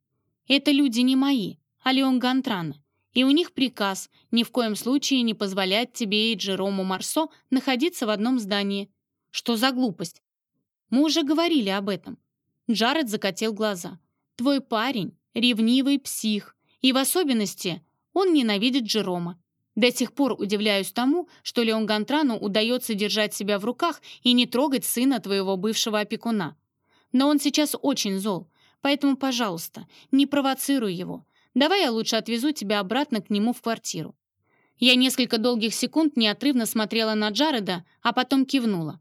«Это люди не мои, а Леон Гантрана, и у них приказ ни в коем случае не позволять тебе и Джерому Марсо находиться в одном здании. Что за глупость? Мы уже говорили об этом». Джаред закатил глаза. «Твой парень — ревнивый псих, и в особенности он ненавидит Джерома. До сих пор удивляюсь тому, что Леон Гантрану удается держать себя в руках и не трогать сына твоего бывшего опекуна. Но он сейчас очень зол, поэтому, пожалуйста, не провоцируй его. Давай я лучше отвезу тебя обратно к нему в квартиру». Я несколько долгих секунд неотрывно смотрела на Джареда, а потом кивнула.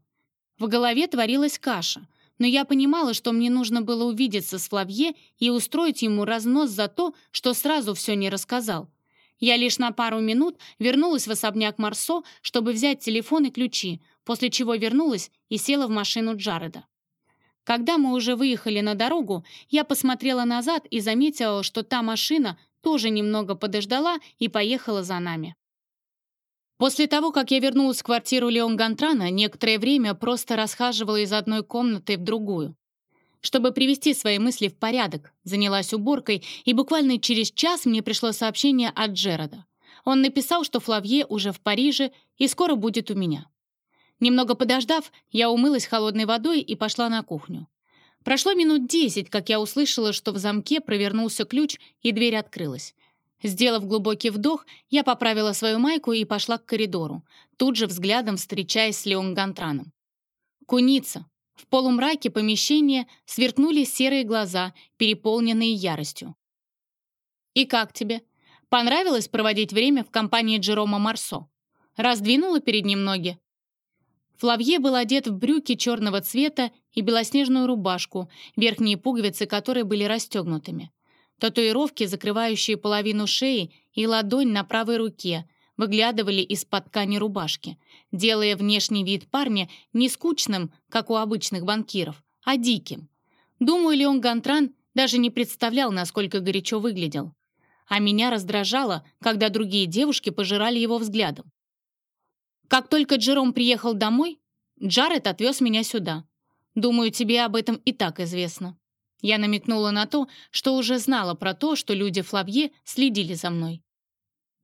В голове творилась каша, но я понимала, что мне нужно было увидеться с Флавье и устроить ему разнос за то, что сразу все не рассказал. Я лишь на пару минут вернулась в особняк Марсо, чтобы взять телефон и ключи, после чего вернулась и села в машину Джареда. Когда мы уже выехали на дорогу, я посмотрела назад и заметила, что та машина тоже немного подождала и поехала за нами. После того, как я вернулась в квартиру Леон Гантрана, некоторое время просто расхаживала из одной комнаты в другую. Чтобы привести свои мысли в порядок, занялась уборкой, и буквально через час мне пришло сообщение от Джерода. Он написал, что Флавье уже в Париже и скоро будет у меня. Немного подождав, я умылась холодной водой и пошла на кухню. Прошло минут десять, как я услышала, что в замке провернулся ключ, и дверь открылась. Сделав глубокий вдох, я поправила свою майку и пошла к коридору, тут же взглядом встречаясь с Леон Гантраном. «Куница, в полумраке помещения сверкнули серые глаза, переполненные яростью. «И как тебе? Понравилось проводить время в компании Джерома Марсо?» Раздвинула перед ним ноги. Флавье был одет в брюки черного цвета и белоснежную рубашку, верхние пуговицы которой были расстегнутыми. Татуировки, закрывающие половину шеи, и ладонь на правой руке, выглядывали из-под ткани рубашки, делая внешний вид парня не скучным, как у обычных банкиров, а диким. Думаю, Леон Гантран даже не представлял, насколько горячо выглядел. А меня раздражало, когда другие девушки пожирали его взглядом. Как только Джером приехал домой, Джаред отвез меня сюда. Думаю, тебе об этом и так известно. Я намекнула на то, что уже знала про то, что люди Флавье следили за мной.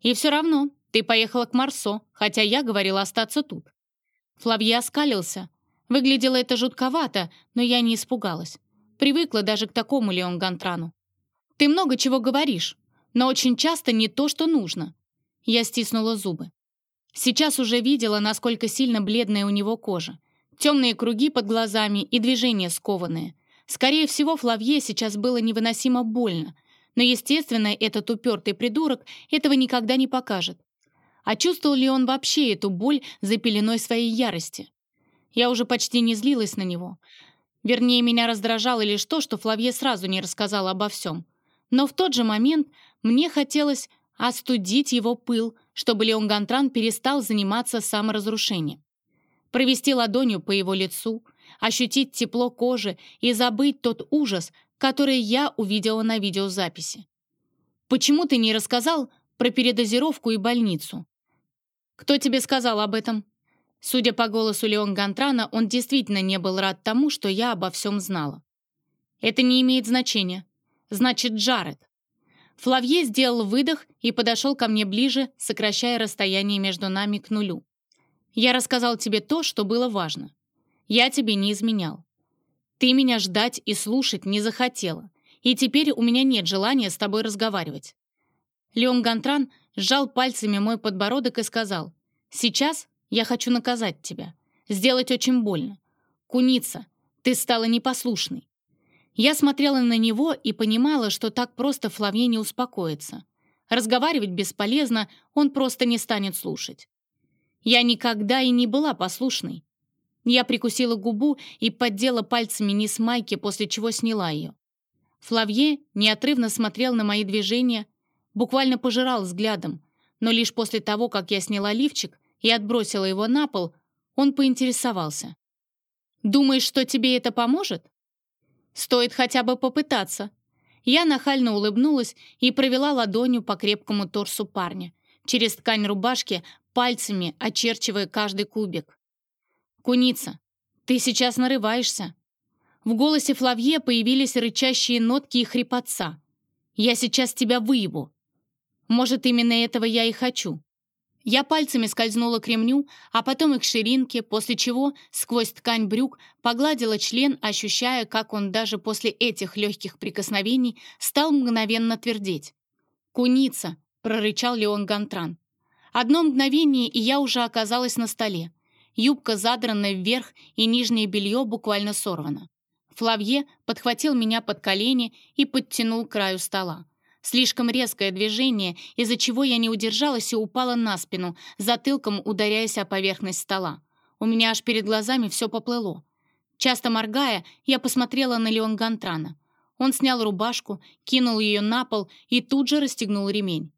И все равно ты поехала к Марсо, хотя я говорила остаться тут». Флавье оскалился. Выглядело это жутковато, но я не испугалась. Привыкла даже к такому Леон Гантрану. «Ты много чего говоришь, но очень часто не то, что нужно». Я стиснула зубы. Сейчас уже видела, насколько сильно бледная у него кожа. Темные круги под глазами и движения скованные. Скорее всего, Флавье сейчас было невыносимо больно, но, естественно, этот упертый придурок этого никогда не покажет. А чувствовал ли он вообще эту боль за пеленой своей ярости? Я уже почти не злилась на него. Вернее, меня раздражало лишь то, что Флавье сразу не рассказал обо всем. Но в тот же момент мне хотелось остудить его пыл, чтобы Леон Гантран перестал заниматься саморазрушением. Провести ладонью по его лицу, ощутить тепло кожи и забыть тот ужас, который я увидела на видеозаписи. «Почему ты не рассказал про передозировку и больницу?» «Кто тебе сказал об этом?» Судя по голосу Леон Гантрана, он действительно не был рад тому, что я обо всем знала. «Это не имеет значения. Значит, Джаред». Флавье сделал выдох и подошел ко мне ближе, сокращая расстояние между нами к нулю. «Я рассказал тебе то, что было важно. Я тебе не изменял. Ты меня ждать и слушать не захотела, и теперь у меня нет желания с тобой разговаривать». Леон Гантран сжал пальцами мой подбородок и сказал, «Сейчас я хочу наказать тебя, сделать очень больно. Куница, ты стала непослушной». Я смотрела на него и понимала, что так просто Флавье не успокоится. Разговаривать бесполезно, он просто не станет слушать. Я никогда и не была послушной. Я прикусила губу и поддела пальцами низ майки, после чего сняла ее. Флавье неотрывно смотрел на мои движения, буквально пожирал взглядом, но лишь после того, как я сняла лифчик и отбросила его на пол, он поинтересовался. «Думаешь, что тебе это поможет?» «Стоит хотя бы попытаться». Я нахально улыбнулась и провела ладонью по крепкому торсу парня, через ткань рубашки, пальцами очерчивая каждый кубик. «Куница, ты сейчас нарываешься». В голосе Флавье появились рычащие нотки и хрипотца. «Я сейчас тебя выебу». Может, именно этого я и хочу. Я пальцами скользнула к ремню, а потом и к ширинке, после чего сквозь ткань брюк погладила член, ощущая, как он даже после этих легких прикосновений стал мгновенно твердеть. «Куница!» — прорычал Леон Гантран. Одно мгновение, и я уже оказалась на столе. Юбка задрана вверх, и нижнее белье буквально сорвано. Флавье подхватил меня под колени и подтянул к краю стола. Слишком резкое движение, из-за чего я не удержалась и упала на спину, затылком ударяясь о поверхность стола. У меня аж перед глазами все поплыло. Часто моргая, я посмотрела на Леон Гантрана. Он снял рубашку, кинул ее на пол и тут же расстегнул ремень.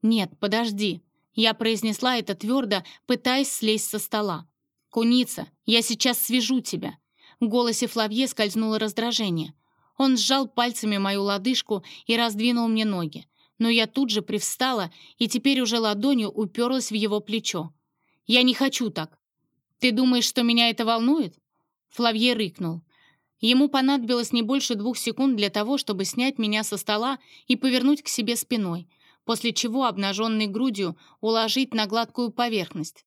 «Нет, подожди». Я произнесла это твердо, пытаясь слезть со стола. «Куница, я сейчас свяжу тебя». В голосе Флавье скользнуло раздражение. Он сжал пальцами мою лодыжку и раздвинул мне ноги. Но я тут же привстала и теперь уже ладонью уперлась в его плечо. «Я не хочу так». «Ты думаешь, что меня это волнует?» Флавье рыкнул. Ему понадобилось не больше двух секунд для того, чтобы снять меня со стола и повернуть к себе спиной, после чего обнаженной грудью уложить на гладкую поверхность.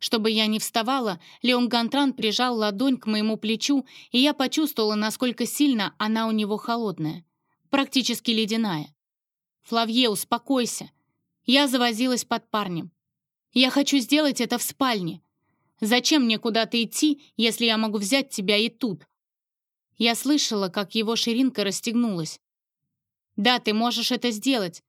Чтобы я не вставала, Леон Гантран прижал ладонь к моему плечу, и я почувствовала, насколько сильно она у него холодная. Практически ледяная. «Флавье, успокойся!» Я завозилась под парнем. «Я хочу сделать это в спальне. Зачем мне куда-то идти, если я могу взять тебя и тут?» Я слышала, как его ширинка расстегнулась. «Да, ты можешь это сделать.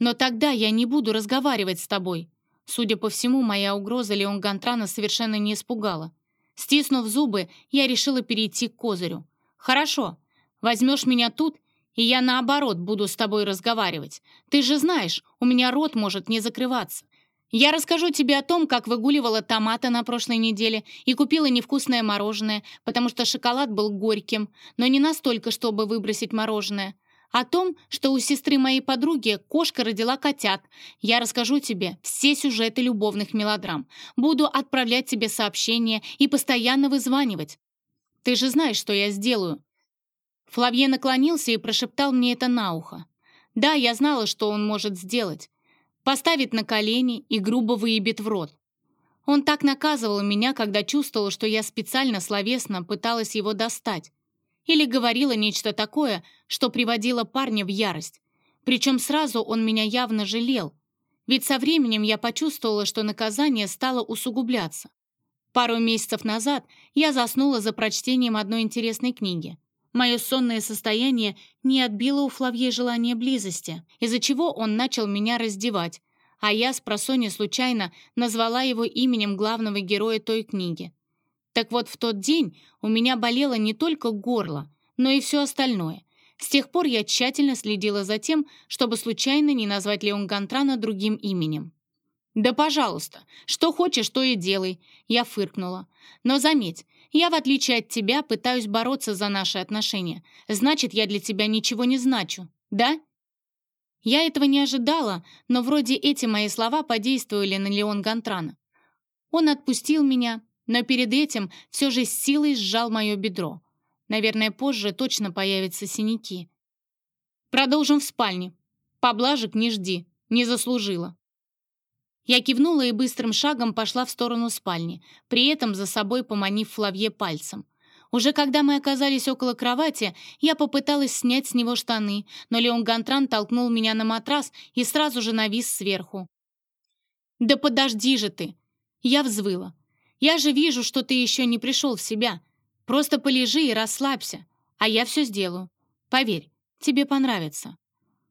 Но тогда я не буду разговаривать с тобой. Судя по всему, моя угроза Леон Гантрана совершенно не испугала. Стиснув зубы, я решила перейти к козырю. «Хорошо, возьмешь меня тут, и я, наоборот, буду с тобой разговаривать. Ты же знаешь, у меня рот может не закрываться. Я расскажу тебе о том, как выгуливала томаты на прошлой неделе и купила невкусное мороженое, потому что шоколад был горьким, но не настолько, чтобы выбросить мороженое. О том, что у сестры моей подруги кошка родила котят. Я расскажу тебе все сюжеты любовных мелодрам. Буду отправлять тебе сообщения и постоянно вызванивать. Ты же знаешь, что я сделаю». Флавье наклонился и прошептал мне это на ухо. Да, я знала, что он может сделать. Поставить на колени и грубо выебет в рот. Он так наказывал меня, когда чувствовал, что я специально словесно пыталась его достать или говорила нечто такое, что приводило парня в ярость. Причем сразу он меня явно жалел, ведь со временем я почувствовала, что наказание стало усугубляться. Пару месяцев назад я заснула за прочтением одной интересной книги. Мое сонное состояние не отбило у Флавье желание близости, из-за чего он начал меня раздевать, а я с просони случайно назвала его именем главного героя той книги. Так вот, в тот день у меня болело не только горло, но и все остальное. С тех пор я тщательно следила за тем, чтобы случайно не назвать Леон Гантрана другим именем. «Да, пожалуйста, что хочешь, то и делай», — я фыркнула. «Но заметь, я, в отличие от тебя, пытаюсь бороться за наши отношения. Значит, я для тебя ничего не значу, да?» Я этого не ожидала, но вроде эти мои слова подействовали на Леон Гантрана. Он отпустил меня, но перед этим все же с силой сжал мое бедро. Наверное, позже точно появятся синяки. Продолжим в спальне. Поблажек не жди, не заслужила. Я кивнула и быстрым шагом пошла в сторону спальни, при этом за собой поманив Флавье пальцем. Уже когда мы оказались около кровати, я попыталась снять с него штаны, но Леон Гантран толкнул меня на матрас и сразу же навис сверху. «Да подожди же ты!» Я взвыла. «Я же вижу, что ты еще не пришел в себя. Просто полежи и расслабься, а я все сделаю. Поверь, тебе понравится».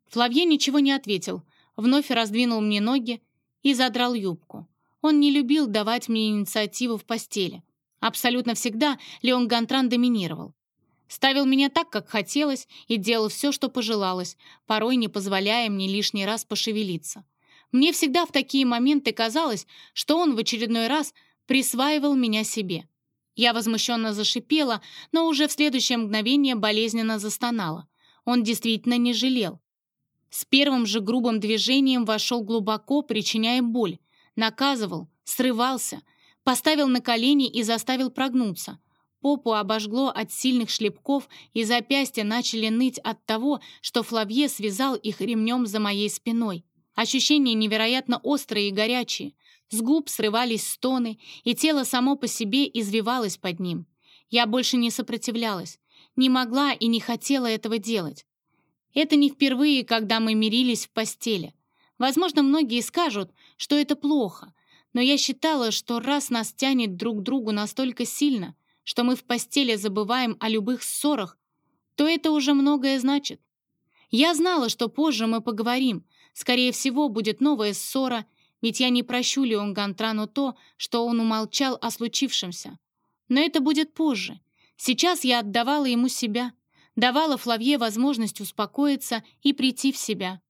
Флавье ничего не ответил, вновь раздвинул мне ноги и задрал юбку. Он не любил давать мне инициативу в постели. Абсолютно всегда Леон Гантран доминировал. Ставил меня так, как хотелось, и делал все, что пожелалось, порой не позволяя мне лишний раз пошевелиться. Мне всегда в такие моменты казалось, что он в очередной раз присваивал меня себе. Я возмущенно зашипела, но уже в следующее мгновение болезненно застонала. Он действительно не жалел. С первым же грубым движением вошел глубоко, причиняя боль, наказывал, срывался, поставил на колени и заставил прогнуться. Попу обожгло от сильных шлепков, и запястья начали ныть от того, что Флавье связал их ремнем за моей спиной. Ощущения невероятно острые и горячие. С губ срывались стоны, и тело само по себе извивалось под ним. Я больше не сопротивлялась, не могла и не хотела этого делать. Это не впервые, когда мы мирились в постели. Возможно, многие скажут, что это плохо, но я считала, что раз нас тянет друг к другу настолько сильно, что мы в постели забываем о любых ссорах, то это уже многое значит. Я знала, что позже мы поговорим. Скорее всего, будет новая ссора, ведь я не прощу Леон Гантрану то, что он умолчал о случившемся. Но это будет позже. Сейчас я отдавала ему себя, давала Флавье возможность успокоиться и прийти в себя.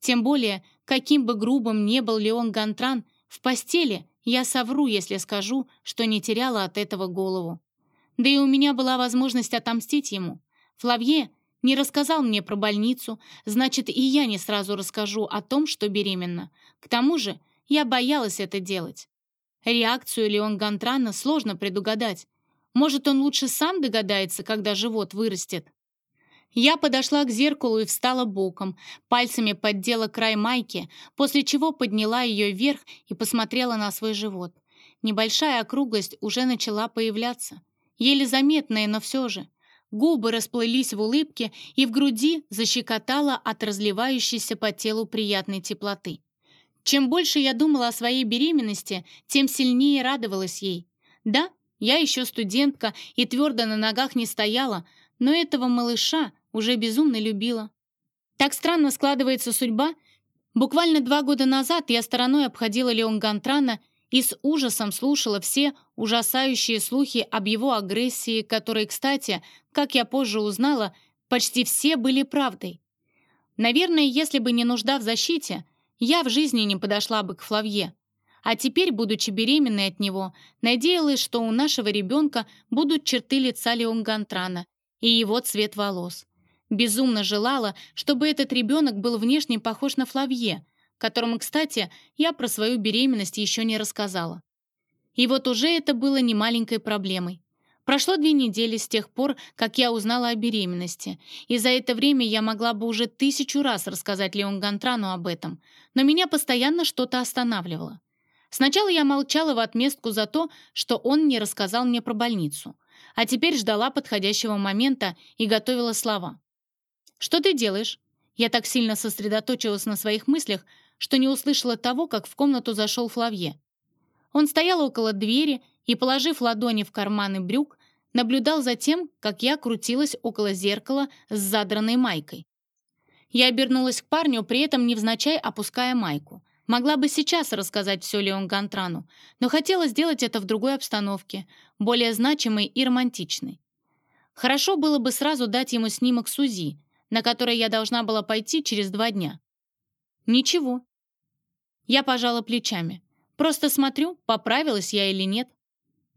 Тем более, каким бы грубым ни был Леон Гантран, в постели я совру, если скажу, что не теряла от этого голову. Да и у меня была возможность отомстить ему. Флавье не рассказал мне про больницу, значит, и я не сразу расскажу о том, что беременна. К тому же я боялась это делать. Реакцию Леон Гантрана сложно предугадать. Может, он лучше сам догадается, когда живот вырастет. Я подошла к зеркалу и встала боком, пальцами поддела край майки, после чего подняла ее вверх и посмотрела на свой живот. Небольшая округлость уже начала появляться. Еле заметная, но все же. Губы расплылись в улыбке, и в груди защекотало от разливающейся по телу приятной теплоты. Чем больше я думала о своей беременности, тем сильнее радовалась ей. Да, я еще студентка и твердо на ногах не стояла, но этого малыша уже безумно любила. Так странно складывается судьба. Буквально два года назад я стороной обходила Леон Гантрана и с ужасом слушала все ужасающие слухи об его агрессии, которые, кстати, как я позже узнала, почти все были правдой. Наверное, если бы не нужда в защите, я в жизни не подошла бы к Флавье. А теперь, будучи беременной от него, надеялась, что у нашего ребенка будут черты лица Леон Гантрана и его цвет волос. Безумно желала, чтобы этот ребенок был внешне похож на Флавье, которому, кстати, я про свою беременность еще не рассказала. И вот уже это было немаленькой проблемой. Прошло две недели с тех пор, как я узнала о беременности, и за это время я могла бы уже тысячу раз рассказать Леон Гантрану об этом, но меня постоянно что-то останавливало. Сначала я молчала в отместку за то, что он не рассказал мне про больницу, а теперь ждала подходящего момента и готовила слова. «Что ты делаешь?» Я так сильно сосредоточилась на своих мыслях, что не услышала того, как в комнату зашел Флавье. Он стоял около двери и, положив ладони в карманы брюк, наблюдал за тем, как я крутилась около зеркала с задранной майкой. Я обернулась к парню, при этом невзначай опуская майку. Могла бы сейчас рассказать все Леон Гантрану, но хотела сделать это в другой обстановке, более значимой и романтичной. Хорошо было бы сразу дать ему снимок Сузи, на который я должна была пойти через два дня. Ничего. Я пожала плечами. Просто смотрю, поправилась я или нет.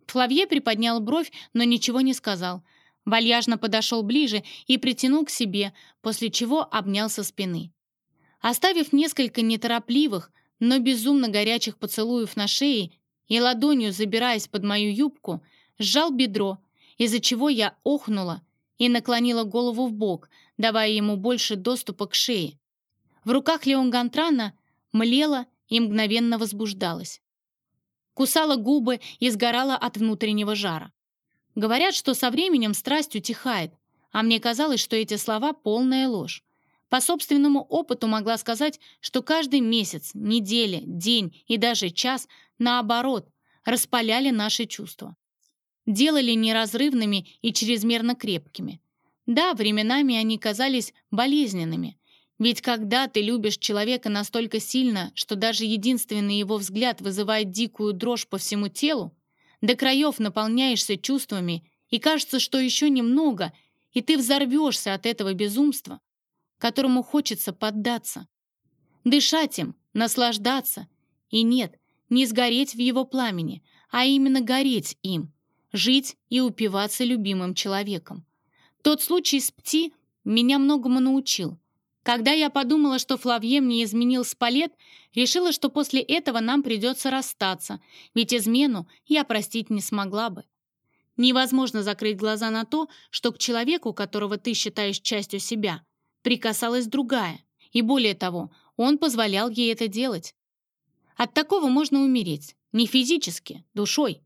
Флавье приподнял бровь, но ничего не сказал. Вальяжно подошел ближе и притянул к себе, после чего обнял со спины. Оставив несколько неторопливых, но безумно горячих поцелуев на шее и ладонью забираясь под мою юбку, сжал бедро, из-за чего я охнула и наклонила голову в бок, давая ему больше доступа к шее. В руках Леон Гантрана млела и мгновенно возбуждалась. Кусала губы и сгорала от внутреннего жара. Говорят, что со временем страсть утихает, а мне казалось, что эти слова — полная ложь. По собственному опыту могла сказать, что каждый месяц, неделя, день и даже час, наоборот, распаляли наши чувства. Делали неразрывными и чрезмерно крепкими. Да, временами они казались болезненными. Ведь когда ты любишь человека настолько сильно, что даже единственный его взгляд вызывает дикую дрожь по всему телу, до краев наполняешься чувствами, и кажется, что еще немного, и ты взорвешься от этого безумства, которому хочется поддаться. Дышать им, наслаждаться. И нет, не сгореть в его пламени, а именно гореть им, жить и упиваться любимым человеком. Тот случай с Пти меня многому научил. Когда я подумала, что Флавье мне изменил спалет, решила, что после этого нам придется расстаться, ведь измену я простить не смогла бы. Невозможно закрыть глаза на то, что к человеку, которого ты считаешь частью себя, прикасалась другая, и более того, он позволял ей это делать. От такого можно умереть, не физически, душой.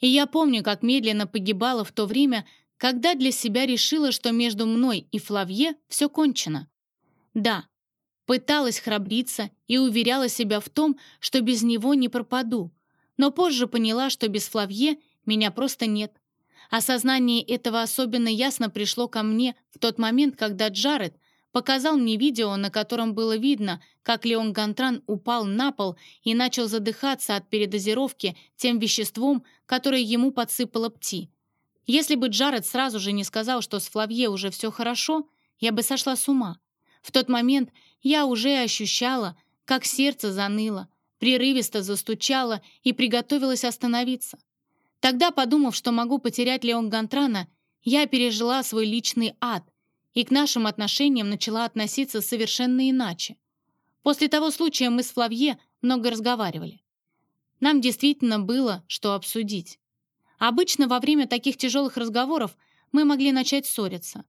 И я помню, как медленно погибала в то время, когда для себя решила, что между мной и Флавье все кончено. Да, пыталась храбриться и уверяла себя в том, что без него не пропаду, но позже поняла, что без Флавье меня просто нет. Осознание этого особенно ясно пришло ко мне в тот момент, когда Джаред показал мне видео, на котором было видно, как Леон Гантран упал на пол и начал задыхаться от передозировки тем веществом, которое ему подсыпала Пти. Если бы Джаред сразу же не сказал, что с Флавье уже все хорошо, я бы сошла с ума. В тот момент я уже ощущала, как сердце заныло, прерывисто застучало и приготовилась остановиться. Тогда, подумав, что могу потерять Леон Гантрана, я пережила свой личный ад и к нашим отношениям начала относиться совершенно иначе. После того случая мы с Флавье много разговаривали. Нам действительно было что обсудить. Обычно во время таких тяжелых разговоров мы могли начать ссориться.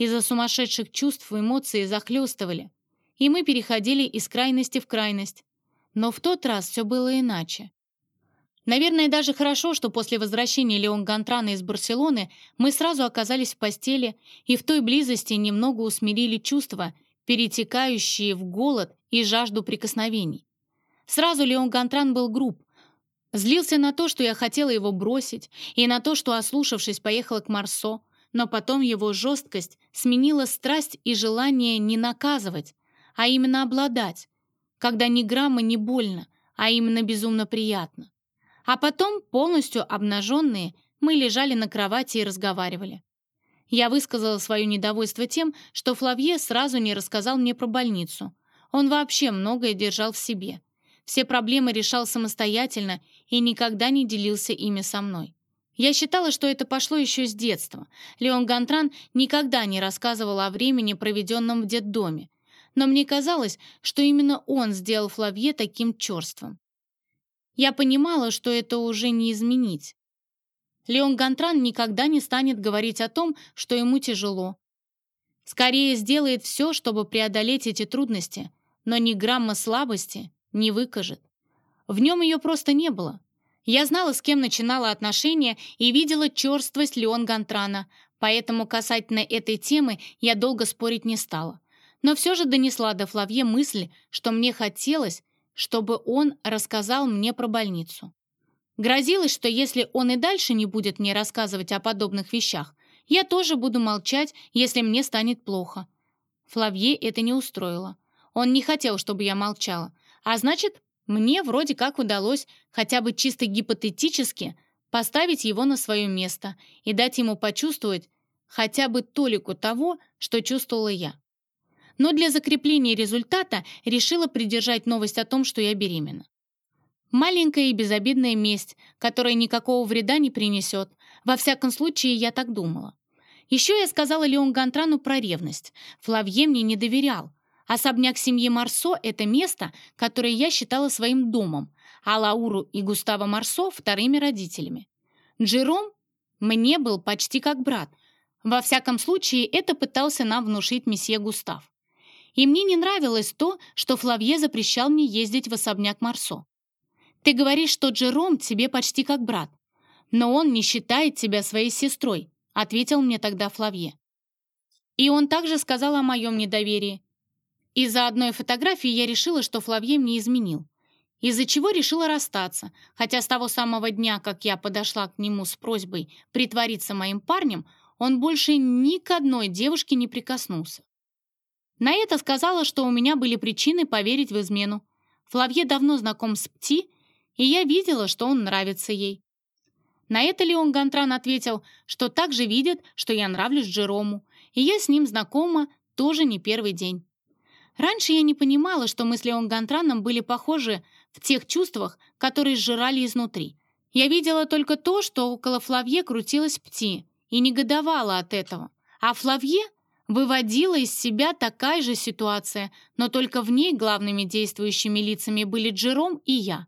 Из-за сумасшедших чувств эмоций захлестывали, и мы переходили из крайности в крайность. Но в тот раз все было иначе. Наверное, даже хорошо, что после возвращения Леон Гантрана из Барселоны мы сразу оказались в постели и в той близости немного усмирили чувства, перетекающие в голод и жажду прикосновений. Сразу Леон Гантран был груб. Злился на то, что я хотела его бросить, и на то, что, ослушавшись, поехала к Марсо, но потом его жесткость сменила страсть и желание не наказывать, а именно обладать, когда ни грамма не больно, а именно безумно приятно. А потом, полностью обнаженные, мы лежали на кровати и разговаривали. Я высказала свое недовольство тем, что Флавье сразу не рассказал мне про больницу. Он вообще многое держал в себе. Все проблемы решал самостоятельно и никогда не делился ими со мной. Я считала, что это пошло еще с детства. Леон Гантран никогда не рассказывал о времени, проведенном в детдоме. Но мне казалось, что именно он сделал Флавье таким черством. Я понимала, что это уже не изменить. Леон Гантран никогда не станет говорить о том, что ему тяжело. Скорее сделает все, чтобы преодолеть эти трудности, но ни грамма слабости не выкажет. В нем ее просто не было. Я знала, с кем начинала отношения и видела черствость Леон Гантрана, поэтому касательно этой темы я долго спорить не стала. Но все же донесла до Флавье мысль, что мне хотелось, чтобы он рассказал мне про больницу. Грозилось, что если он и дальше не будет мне рассказывать о подобных вещах, я тоже буду молчать, если мне станет плохо. Флавье это не устроило. Он не хотел, чтобы я молчала. А значит, мне вроде как удалось хотя бы чисто гипотетически поставить его на свое место и дать ему почувствовать хотя бы толику того, что чувствовала я но для закрепления результата решила придержать новость о том, что я беременна. Маленькая и безобидная месть, которая никакого вреда не принесет. Во всяком случае, я так думала. Еще я сказала Леон Гантрану про ревность. Флавье мне не доверял. Особняк семьи Марсо — это место, которое я считала своим домом, а Лауру и Густава Марсо — вторыми родителями. Джером мне был почти как брат. Во всяком случае, это пытался нам внушить месье Густав. И мне не нравилось то, что Флавье запрещал мне ездить в особняк Марсо. Ты говоришь, что Джером тебе почти как брат. «Но он не считает тебя своей сестрой», — ответил мне тогда Флавье. И он также сказал о моем недоверии. Из-за одной фотографии я решила, что Флавье мне изменил. Из-за чего решила расстаться, хотя с того самого дня, как я подошла к нему с просьбой притвориться моим парнем, он больше ни к одной девушке не прикоснулся. На это сказала, что у меня были причины поверить в измену. Флавье давно знаком с Пти, и я видела, что он нравится ей. На это Леон Гантран ответил, что также видит, что я нравлюсь Джерому, и я с ним знакома тоже не первый день. Раньше я не понимала, что мы с Леон Гантраном были похожи в тех чувствах, которые сжирали изнутри. Я видела только то, что около Флавье крутилась Пти, и негодовала от этого. А Флавье выводила из себя такая же ситуация, но только в ней главными действующими лицами были Джером и я.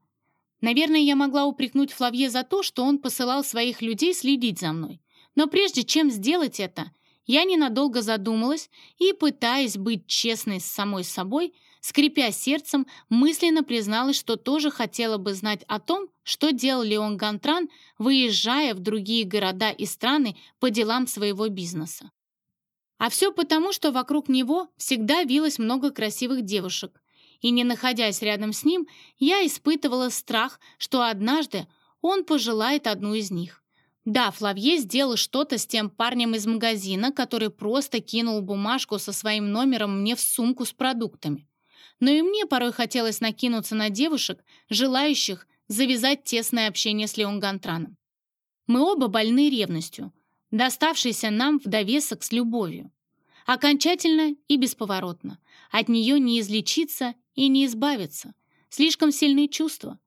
Наверное, я могла упрекнуть Флавье за то, что он посылал своих людей следить за мной. Но прежде чем сделать это, я ненадолго задумалась и, пытаясь быть честной с самой собой, скрипя сердцем, мысленно призналась, что тоже хотела бы знать о том, что делал Леон Гантран, выезжая в другие города и страны по делам своего бизнеса. А все потому, что вокруг него всегда вилось много красивых девушек, и не находясь рядом с ним, я испытывала страх, что однажды он пожелает одну из них. Да, Флавье сделал что-то с тем парнем из магазина, который просто кинул бумажку со своим номером мне в сумку с продуктами. Но и мне порой хотелось накинуться на девушек, желающих завязать тесное общение с Леон Гантраном. Мы оба больны ревностью, доставшейся нам в довесок с любовью. Окончательно и бесповоротно. От нее не излечиться и не избавиться. Слишком сильные чувства.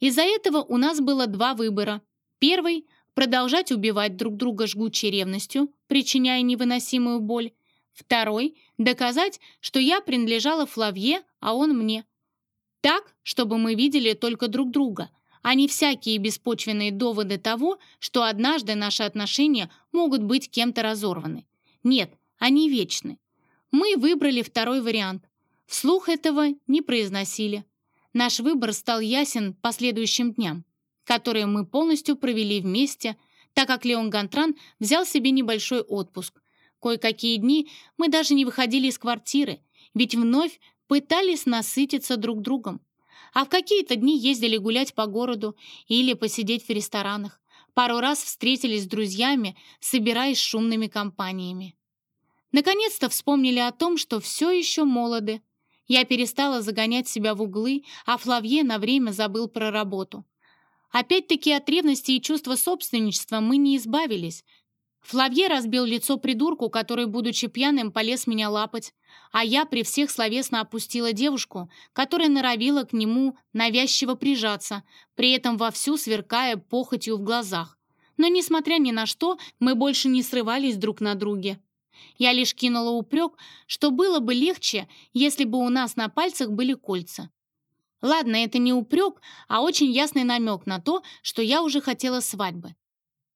Из-за этого у нас было два выбора. Первый продолжать убивать друг друга жгучей ревностью, причиняя невыносимую боль. Второй — доказать, что я принадлежала Флавье, а он мне. Так, чтобы мы видели только друг друга, а не всякие беспочвенные доводы того, что однажды наши отношения могут быть кем-то разорваны. Нет, они вечны. Мы выбрали второй вариант. Вслух этого не произносили. Наш выбор стал ясен последующим дням которые мы полностью провели вместе, так как Леон Гантран взял себе небольшой отпуск. Кое-какие дни мы даже не выходили из квартиры, ведь вновь пытались насытиться друг другом. А в какие-то дни ездили гулять по городу или посидеть в ресторанах. Пару раз встретились с друзьями, собираясь шумными компаниями. Наконец-то вспомнили о том, что все еще молоды. Я перестала загонять себя в углы, а Флавье на время забыл про работу. Опять-таки от ревности и чувства собственничества мы не избавились. Флавье разбил лицо придурку, который, будучи пьяным, полез меня лапать, а я при всех словесно опустила девушку, которая норовила к нему навязчиво прижаться, при этом вовсю сверкая похотью в глазах. Но, несмотря ни на что, мы больше не срывались друг на друге. Я лишь кинула упрек, что было бы легче, если бы у нас на пальцах были кольца. Ладно, это не упрек, а очень ясный намек на то, что я уже хотела свадьбы.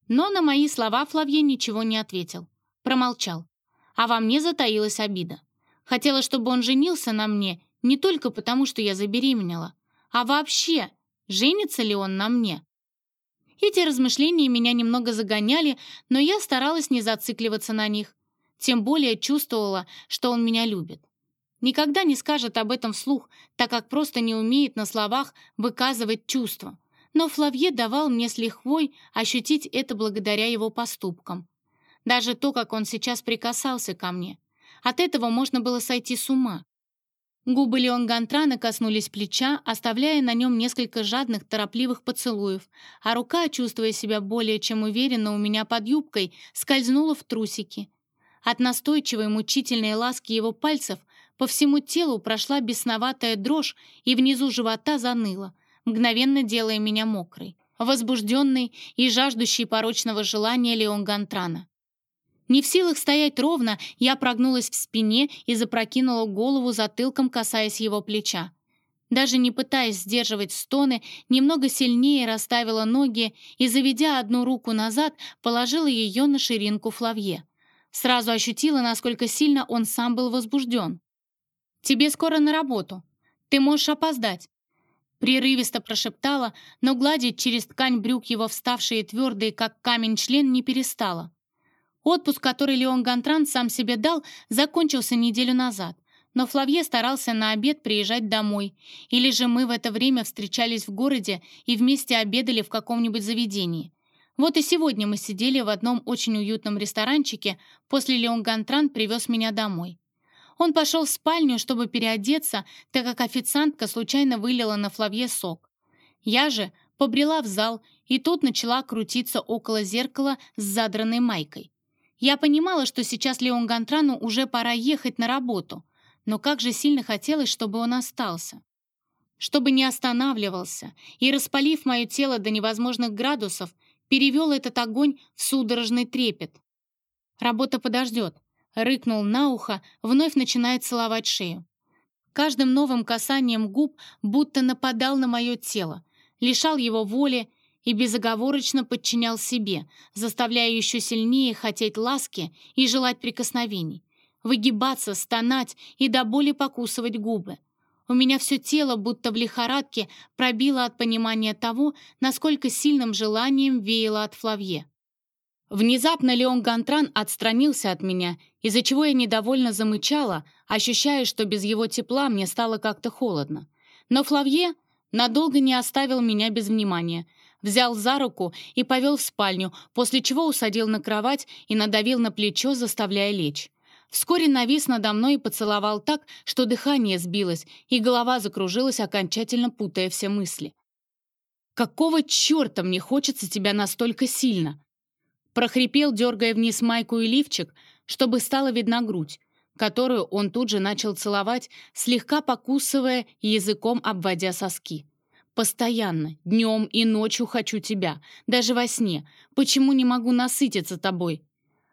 Но на мои слова Флавье ничего не ответил. Промолчал. А во мне затаилась обида. Хотела, чтобы он женился на мне не только потому, что я забеременела, а вообще, женится ли он на мне. Эти размышления меня немного загоняли, но я старалась не зацикливаться на них. Тем более чувствовала, что он меня любит. Никогда не скажет об этом вслух, так как просто не умеет на словах выказывать чувства. Но Флавье давал мне с лихвой ощутить это благодаря его поступкам. Даже то, как он сейчас прикасался ко мне. От этого можно было сойти с ума. Губы Леон Гантрана коснулись плеча, оставляя на нем несколько жадных, торопливых поцелуев, а рука, чувствуя себя более чем уверенно у меня под юбкой, скользнула в трусики. От настойчивой мучительной ласки его пальцев по всему телу прошла бесноватая дрожь и внизу живота заныла, мгновенно делая меня мокрой, возбужденной и жаждущей порочного желания Леон Гантрана. Не в силах стоять ровно, я прогнулась в спине и запрокинула голову затылком, касаясь его плеча. Даже не пытаясь сдерживать стоны, немного сильнее расставила ноги и, заведя одну руку назад, положила ее на ширинку Флавье. Сразу ощутила, насколько сильно он сам был возбужден. «Тебе скоро на работу. Ты можешь опоздать». Прерывисто прошептала, но гладить через ткань брюк его вставшие твердые, как камень член, не перестала. Отпуск, который Леон Гантран сам себе дал, закончился неделю назад, но Флавье старался на обед приезжать домой, или же мы в это время встречались в городе и вместе обедали в каком-нибудь заведении. Вот и сегодня мы сидели в одном очень уютном ресторанчике, после Леон Гантран привез меня домой. Он пошел в спальню, чтобы переодеться, так как официантка случайно вылила на Флавье сок. Я же побрела в зал и тут начала крутиться около зеркала с задранной майкой. Я понимала, что сейчас Леон Гантрану уже пора ехать на работу, но как же сильно хотелось, чтобы он остался. Чтобы не останавливался и, распалив мое тело до невозможных градусов, перевел этот огонь в судорожный трепет. Работа подождет, рыкнул на ухо, вновь начинает целовать шею. Каждым новым касанием губ будто нападал на мое тело, лишал его воли и безоговорочно подчинял себе, заставляя еще сильнее хотеть ласки и желать прикосновений, выгибаться, стонать и до боли покусывать губы. У меня все тело, будто в лихорадке, пробило от понимания того, насколько сильным желанием веяло от Флавье. Внезапно Леон Гантран отстранился от меня, из-за чего я недовольно замычала, ощущая, что без его тепла мне стало как-то холодно. Но Флавье надолго не оставил меня без внимания. Взял за руку и повел в спальню, после чего усадил на кровать и надавил на плечо, заставляя лечь. Вскоре навис надо мной и поцеловал так, что дыхание сбилось, и голова закружилась, окончательно путая все мысли. «Какого черта мне хочется тебя настолько сильно?» Прохрипел, дергая вниз майку и лифчик, чтобы стала видна грудь, которую он тут же начал целовать, слегка покусывая и языком обводя соски. «Постоянно, днем и ночью хочу тебя, даже во сне. Почему не могу насытиться тобой?»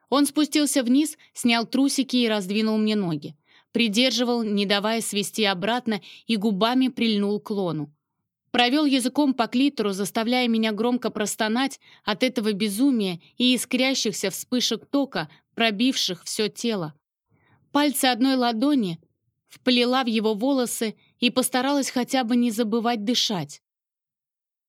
Он спустился вниз, снял трусики и раздвинул мне ноги. Придерживал, не давая свести обратно, и губами прильнул к лону. Провел языком по клитору, заставляя меня громко простонать от этого безумия и искрящихся вспышек тока, пробивших все тело. Пальцы одной ладони вплела в его волосы и постаралась хотя бы не забывать дышать.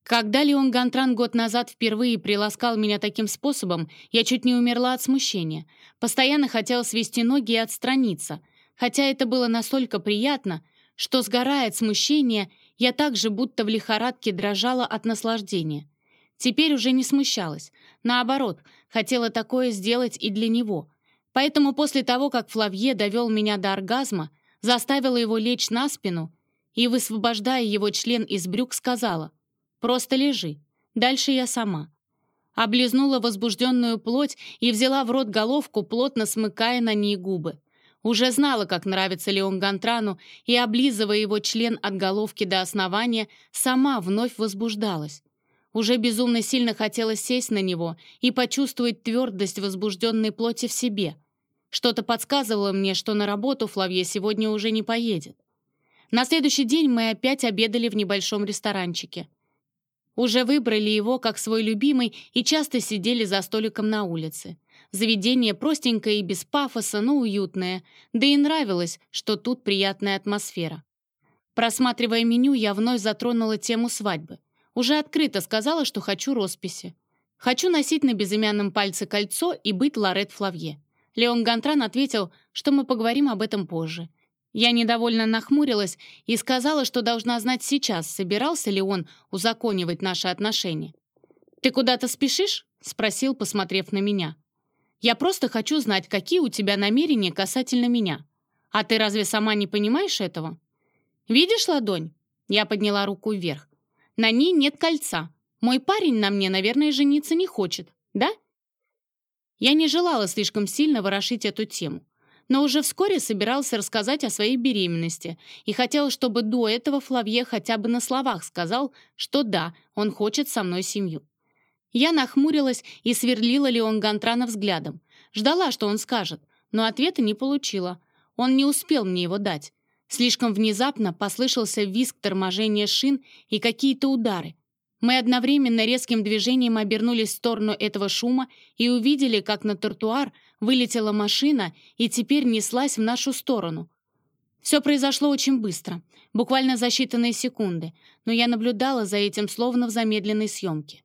Когда Леон Гантран год назад впервые приласкал меня таким способом, я чуть не умерла от смущения. Постоянно хотела свести ноги и отстраниться, хотя это было настолько приятно, что, сгорая от смущения, я также будто в лихорадке дрожала от наслаждения. Теперь уже не смущалась. Наоборот, хотела такое сделать и для него. Поэтому после того, как Флавье довел меня до оргазма, заставила его лечь на спину и, высвобождая его член из брюк, сказала «Просто лежи, дальше я сама». Облизнула возбужденную плоть и взяла в рот головку, плотно смыкая на ней губы. Уже знала, как нравится Леон Гантрану, и, облизывая его член от головки до основания, сама вновь возбуждалась. Уже безумно сильно хотелось сесть на него и почувствовать твердость возбужденной плоти в себе. Что-то подсказывало мне, что на работу Флавье сегодня уже не поедет. На следующий день мы опять обедали в небольшом ресторанчике. Уже выбрали его как свой любимый и часто сидели за столиком на улице. Заведение простенькое и без пафоса, но уютное, да и нравилось, что тут приятная атмосфера. Просматривая меню, я вновь затронула тему свадьбы. Уже открыто сказала, что хочу росписи. Хочу носить на безымянном пальце кольцо и быть Лорет Флавье. Леон Гантран ответил, что мы поговорим об этом позже. Я недовольно нахмурилась и сказала, что должна знать сейчас, собирался ли он узаконивать наши отношения. «Ты куда-то спешишь?» — спросил, посмотрев на меня. Я просто хочу знать, какие у тебя намерения касательно меня. А ты разве сама не понимаешь этого? Видишь ладонь? Я подняла руку вверх. На ней нет кольца. Мой парень на мне, наверное, жениться не хочет, да? Я не желала слишком сильно ворошить эту тему, но уже вскоре собирался рассказать о своей беременности и хотел, чтобы до этого Флавье хотя бы на словах сказал, что да, он хочет со мной семью. Я нахмурилась и сверлила Леон Гантрана взглядом. Ждала, что он скажет, но ответа не получила. Он не успел мне его дать. Слишком внезапно послышался визг торможения шин и какие-то удары. Мы одновременно резким движением обернулись в сторону этого шума и увидели, как на тротуар вылетела машина и теперь неслась в нашу сторону. Все произошло очень быстро, буквально за считанные секунды, но я наблюдала за этим словно в замедленной съемке.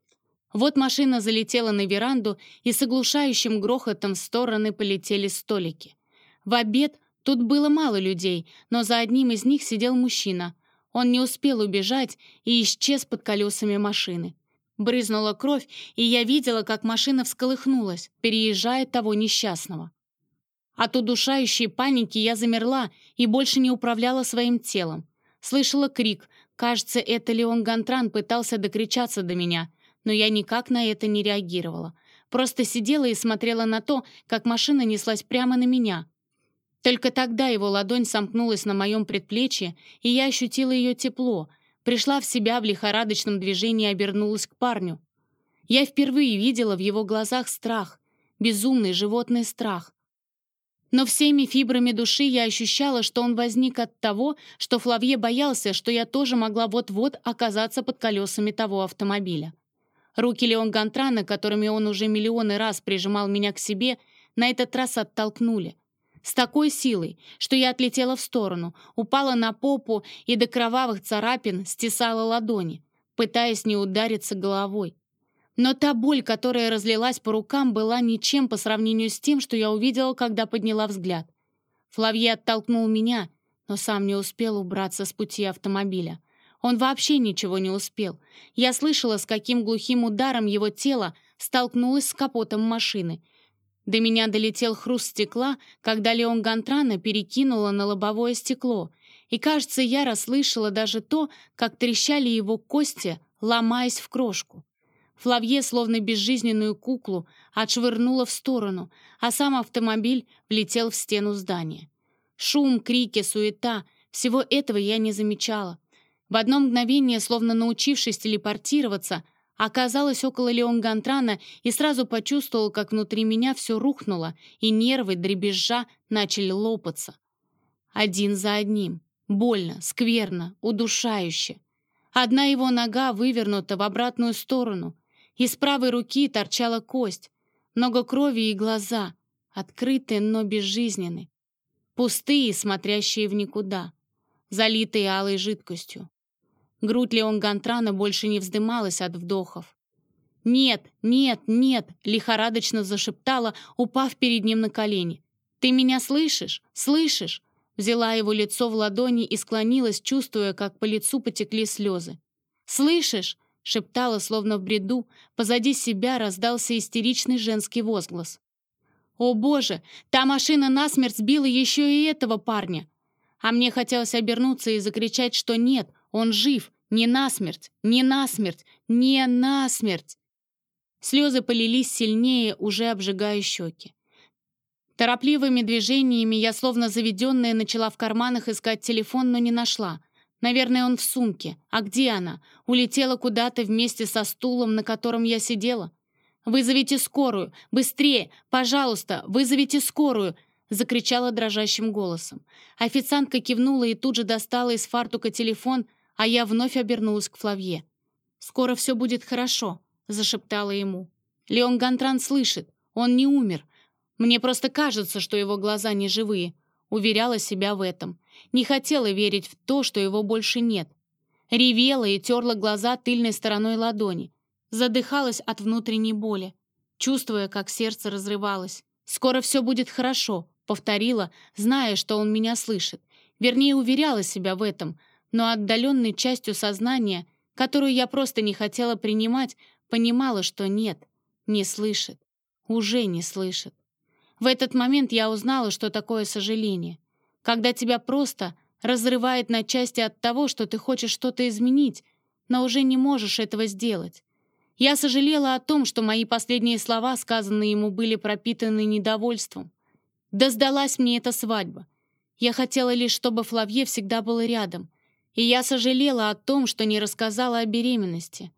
Вот машина залетела на веранду, и с оглушающим грохотом в стороны полетели столики. В обед тут было мало людей, но за одним из них сидел мужчина. Он не успел убежать и исчез под колесами машины. Брызнула кровь, и я видела, как машина всколыхнулась, переезжая того несчастного. От удушающей паники я замерла и больше не управляла своим телом. Слышала крик. Кажется, это Леон Гантран пытался докричаться до меня, но я никак на это не реагировала. Просто сидела и смотрела на то, как машина неслась прямо на меня. Только тогда его ладонь сомкнулась на моем предплечье, и я ощутила ее тепло, пришла в себя в лихорадочном движении и обернулась к парню. Я впервые видела в его глазах страх, безумный животный страх. Но всеми фибрами души я ощущала, что он возник от того, что Флавье боялся, что я тоже могла вот-вот оказаться под колесами того автомобиля. Руки Леон Гантрана, которыми он уже миллионы раз прижимал меня к себе, на этот раз оттолкнули. С такой силой, что я отлетела в сторону, упала на попу и до кровавых царапин стесала ладони, пытаясь не удариться головой. Но та боль, которая разлилась по рукам, была ничем по сравнению с тем, что я увидела, когда подняла взгляд. Флавье оттолкнул меня, но сам не успел убраться с пути автомобиля. Он вообще ничего не успел. Я слышала, с каким глухим ударом его тело столкнулось с капотом машины. До меня долетел хруст стекла, когда Леон Гантрана перекинула на лобовое стекло. И, кажется, я расслышала даже то, как трещали его кости, ломаясь в крошку. Флавье, словно безжизненную куклу, отшвырнуло в сторону, а сам автомобиль влетел в стену здания. Шум, крики, суета — всего этого я не замечала. В одно мгновение, словно научившись телепортироваться, оказалась около Леон Гантрана и сразу почувствовал, как внутри меня все рухнуло, и нервы, дребезжа, начали лопаться. Один за одним. Больно, скверно, удушающе. Одна его нога вывернута в обратную сторону, из правой руки торчала кость, много крови и глаза, открытые, но безжизненные, пустые, смотрящие в никуда, залитые алой жидкостью. Грудь Леон Гантрана больше не вздымалась от вдохов. «Нет, нет, нет!» — лихорадочно зашептала, упав перед ним на колени. «Ты меня слышишь? Слышишь?» Взяла его лицо в ладони и склонилась, чувствуя, как по лицу потекли слезы. «Слышишь? шептала, словно в бреду, позади себя раздался истеричный женский возглас. «О боже, та машина насмерть сбила еще и этого парня!» А мне хотелось обернуться и закричать, что нет, он жив, не насмерть, не насмерть, не насмерть. Слезы полились сильнее, уже обжигая щеки. Торопливыми движениями я, словно заведенная, начала в карманах искать телефон, но не нашла. Наверное, он в сумке. А где она? Улетела куда-то вместе со стулом, на котором я сидела? «Вызовите скорую! Быстрее! Пожалуйста, вызовите скорую!» закричала дрожащим голосом. Официантка кивнула и тут же достала из фартука телефон, а я вновь обернулась к Флавье. «Скоро все будет хорошо», — зашептала ему. «Леон Гантран слышит. Он не умер. Мне просто кажется, что его глаза не живые. Уверяла себя в этом. Не хотела верить в то, что его больше нет. Ревела и терла глаза тыльной стороной ладони. Задыхалась от внутренней боли, чувствуя, как сердце разрывалось. «Скоро все будет хорошо», — повторила, зная, что он меня слышит. Вернее, уверяла себя в этом, но отдаленной частью сознания, которую я просто не хотела принимать, понимала, что нет, не слышит, уже не слышит. В этот момент я узнала, что такое сожаление. Когда тебя просто разрывает на части от того, что ты хочешь что-то изменить, но уже не можешь этого сделать. Я сожалела о том, что мои последние слова, сказанные ему, были пропитаны недовольством. Да сдалась мне эта свадьба. Я хотела лишь, чтобы Флавье всегда был рядом. И я сожалела о том, что не рассказала о беременности.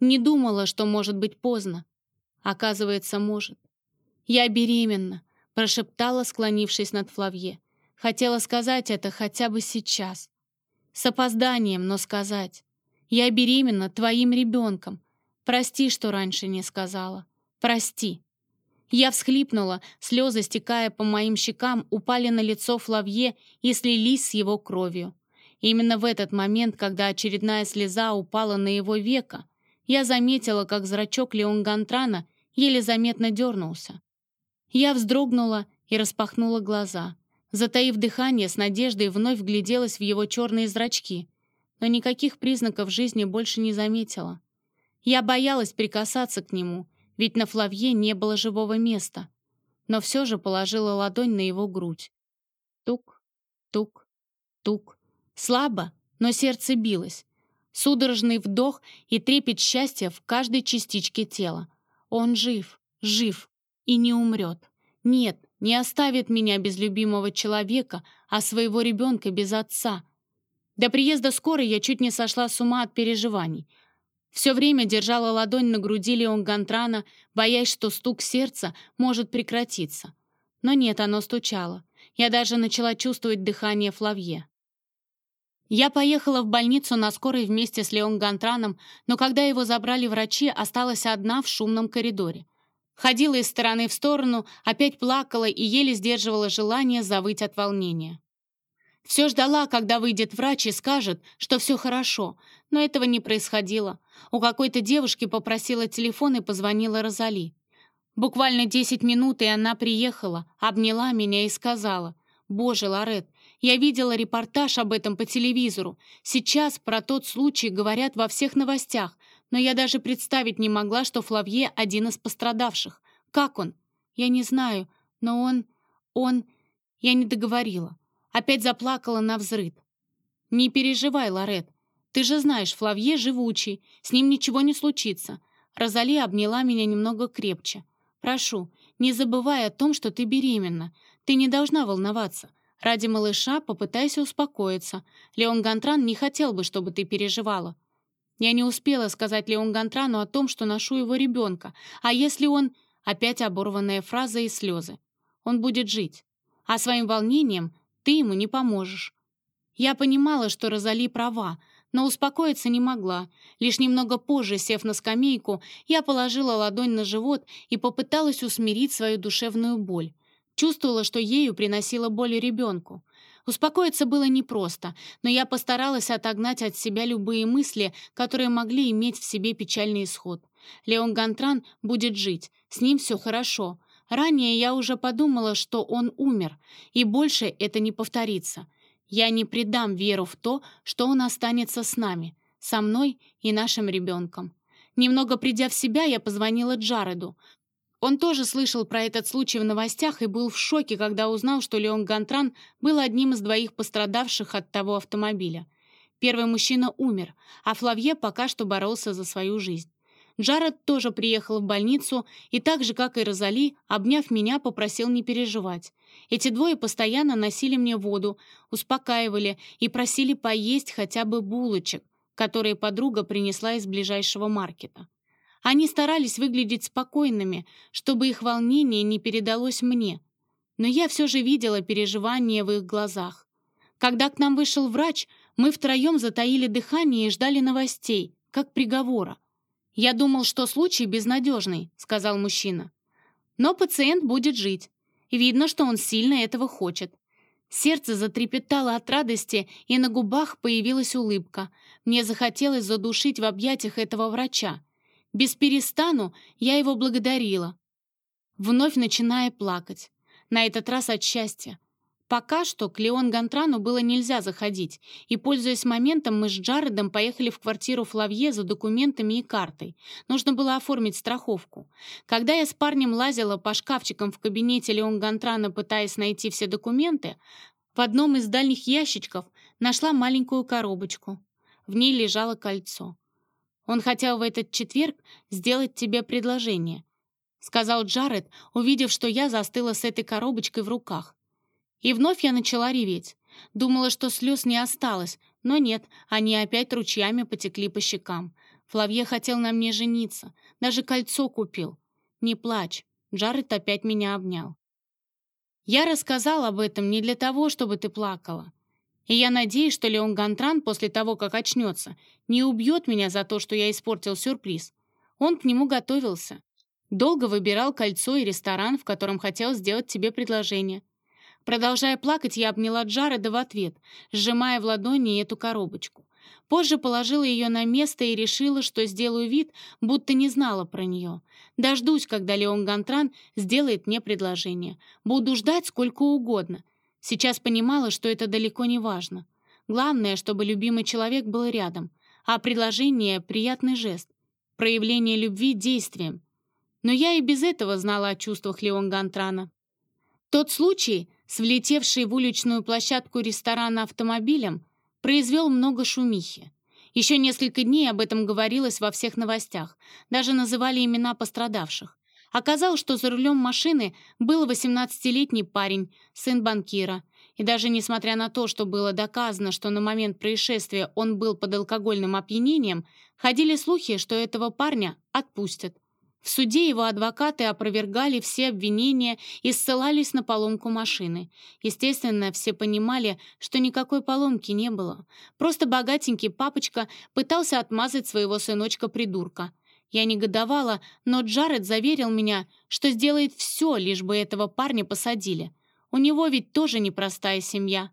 Не думала, что может быть поздно. Оказывается, может. Я беременна прошептала, склонившись над Флавье. Хотела сказать это хотя бы сейчас. С опозданием, но сказать. Я беременна твоим ребенком. Прости, что раньше не сказала. Прости. Я всхлипнула, слезы, стекая по моим щекам, упали на лицо Флавье и слились с его кровью. Именно в этот момент, когда очередная слеза упала на его веко, я заметила, как зрачок Леон Гантрана еле заметно дернулся. Я вздрогнула и распахнула глаза. Затаив дыхание, с надеждой вновь вгляделась в его черные зрачки, но никаких признаков жизни больше не заметила. Я боялась прикасаться к нему, ведь на Флавье не было живого места, но все же положила ладонь на его грудь. Тук, тук, тук. Слабо, но сердце билось. Судорожный вдох и трепет счастья в каждой частичке тела. Он жив, жив и не умрет. Нет, не оставит меня без любимого человека, а своего ребенка без отца. До приезда скорой я чуть не сошла с ума от переживаний. Все время держала ладонь на груди Леон Гантрана, боясь, что стук сердца может прекратиться. Но нет, оно стучало. Я даже начала чувствовать дыхание Флавье. Я поехала в больницу на скорой вместе с Леон Гантраном, но когда его забрали врачи, осталась одна в шумном коридоре. Ходила из стороны в сторону, опять плакала и еле сдерживала желание завыть от волнения. Все ждала, когда выйдет врач и скажет, что все хорошо, но этого не происходило. У какой-то девушки попросила телефон и позвонила Розали. Буквально 10 минут, и она приехала, обняла меня и сказала, «Боже, Лорет, я видела репортаж об этом по телевизору. Сейчас про тот случай говорят во всех новостях, но я даже представить не могла, что Флавье один из пострадавших. Как он? Я не знаю, но он... он... Я не договорила. Опять заплакала на взрыд. «Не переживай, Лорет. Ты же знаешь, Флавье живучий, с ним ничего не случится». Розали обняла меня немного крепче. «Прошу, не забывай о том, что ты беременна. Ты не должна волноваться. Ради малыша попытайся успокоиться. Леон Гантран не хотел бы, чтобы ты переживала. Я не успела сказать Леон Гантрану о том, что ношу его ребенка. А если он... Опять оборванная фраза и слезы. Он будет жить. А своим волнением ты ему не поможешь. Я понимала, что Розали права, но успокоиться не могла. Лишь немного позже, сев на скамейку, я положила ладонь на живот и попыталась усмирить свою душевную боль. Чувствовала, что ею приносила боль ребенку. Успокоиться было непросто, но я постаралась отогнать от себя любые мысли, которые могли иметь в себе печальный исход. Леон Гантран будет жить, с ним все хорошо. Ранее я уже подумала, что он умер, и больше это не повторится. Я не предам веру в то, что он останется с нами, со мной и нашим ребенком. Немного придя в себя, я позвонила Джареду. Он тоже слышал про этот случай в новостях и был в шоке, когда узнал, что Леон Гантран был одним из двоих пострадавших от того автомобиля. Первый мужчина умер, а Флавье пока что боролся за свою жизнь. Джаред тоже приехал в больницу и так же, как и Розали, обняв меня, попросил не переживать. Эти двое постоянно носили мне воду, успокаивали и просили поесть хотя бы булочек, которые подруга принесла из ближайшего маркета. Они старались выглядеть спокойными, чтобы их волнение не передалось мне. Но я все же видела переживания в их глазах. Когда к нам вышел врач, мы втроем затаили дыхание и ждали новостей, как приговора. «Я думал, что случай безнадежный», — сказал мужчина. «Но пациент будет жить. Видно, что он сильно этого хочет». Сердце затрепетало от радости, и на губах появилась улыбка. Мне захотелось задушить в объятиях этого врача. Без перестану я его благодарила, вновь начиная плакать. На этот раз от счастья. Пока что к Леон Гантрану было нельзя заходить, и, пользуясь моментом, мы с Джаредом поехали в квартиру Флавье за документами и картой. Нужно было оформить страховку. Когда я с парнем лазила по шкафчикам в кабинете Леон Гантрана, пытаясь найти все документы, в одном из дальних ящичков нашла маленькую коробочку. В ней лежало кольцо. Он хотел в этот четверг сделать тебе предложение», — сказал Джаред, увидев, что я застыла с этой коробочкой в руках. И вновь я начала реветь. Думала, что слез не осталось, но нет, они опять ручьями потекли по щекам. Флавье хотел на мне жениться, даже кольцо купил. «Не плачь», — Джаред опять меня обнял. «Я рассказал об этом не для того, чтобы ты плакала. И я надеюсь, что Леон Гантран после того, как очнется, не убьет меня за то, что я испортил сюрприз. Он к нему готовился. Долго выбирал кольцо и ресторан, в котором хотел сделать тебе предложение. Продолжая плакать, я обняла Джареда в ответ, сжимая в ладони эту коробочку. Позже положила ее на место и решила, что сделаю вид, будто не знала про нее. Дождусь, когда Леон Гантран сделает мне предложение. Буду ждать сколько угодно. Сейчас понимала, что это далеко не важно. Главное, чтобы любимый человек был рядом, а предложение — приятный жест, проявление любви действием. Но я и без этого знала о чувствах Леон Гантрана. Тот случай, с влетевшей в уличную площадку ресторана автомобилем, произвел много шумихи. Еще несколько дней об этом говорилось во всех новостях, даже называли имена пострадавших. Оказалось, что за рулем машины был 18-летний парень, сын банкира. И даже несмотря на то, что было доказано, что на момент происшествия он был под алкогольным опьянением, ходили слухи, что этого парня отпустят. В суде его адвокаты опровергали все обвинения и ссылались на поломку машины. Естественно, все понимали, что никакой поломки не было. Просто богатенький папочка пытался отмазать своего сыночка-придурка. Я негодовала, но Джаред заверил меня, что сделает все, лишь бы этого парня посадили. У него ведь тоже непростая семья.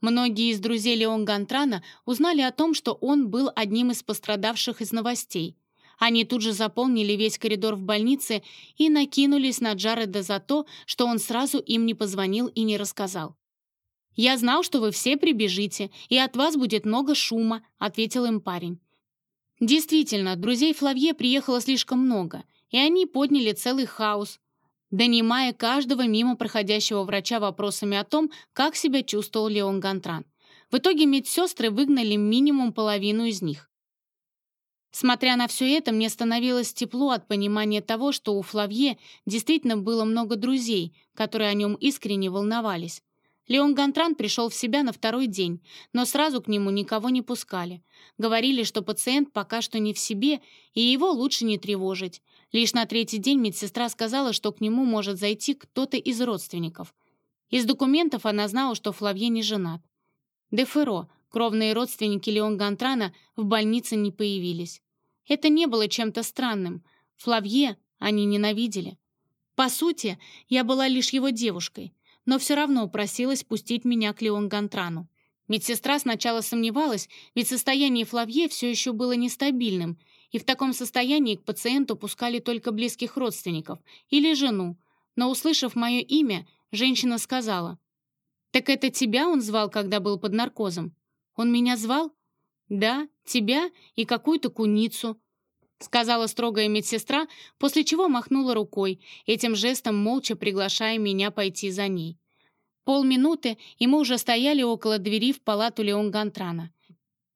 Многие из друзей Леон Гантрана узнали о том, что он был одним из пострадавших из новостей. Они тут же заполнили весь коридор в больнице и накинулись на Джареда за то, что он сразу им не позвонил и не рассказал. «Я знал, что вы все прибежите, и от вас будет много шума», — ответил им парень. Действительно, друзей Флавье приехало слишком много, и они подняли целый хаос, донимая каждого мимо проходящего врача вопросами о том, как себя чувствовал Леон Гантран. В итоге медсестры выгнали минимум половину из них. Смотря на все это, мне становилось тепло от понимания того, что у Флавье действительно было много друзей, которые о нем искренне волновались. Леон Гантран пришел в себя на второй день, но сразу к нему никого не пускали. Говорили, что пациент пока что не в себе, и его лучше не тревожить. Лишь на третий день медсестра сказала, что к нему может зайти кто-то из родственников. Из документов она знала, что Флавье не женат. Деферо, Кровные родственники Леон Гантрана в больнице не появились. Это не было чем-то странным. Флавье они ненавидели. По сути, я была лишь его девушкой, но все равно просилась пустить меня к Леон Гантрану. Медсестра сначала сомневалась, ведь состояние Флавье все еще было нестабильным, и в таком состоянии к пациенту пускали только близких родственников или жену. Но, услышав мое имя, женщина сказала, «Так это тебя он звал, когда был под наркозом?» Он меня звал? Да, тебя и какую-то куницу, сказала строгая медсестра, после чего махнула рукой, этим жестом молча приглашая меня пойти за ней. Полминуты, и мы уже стояли около двери в палату Леон Гантрана.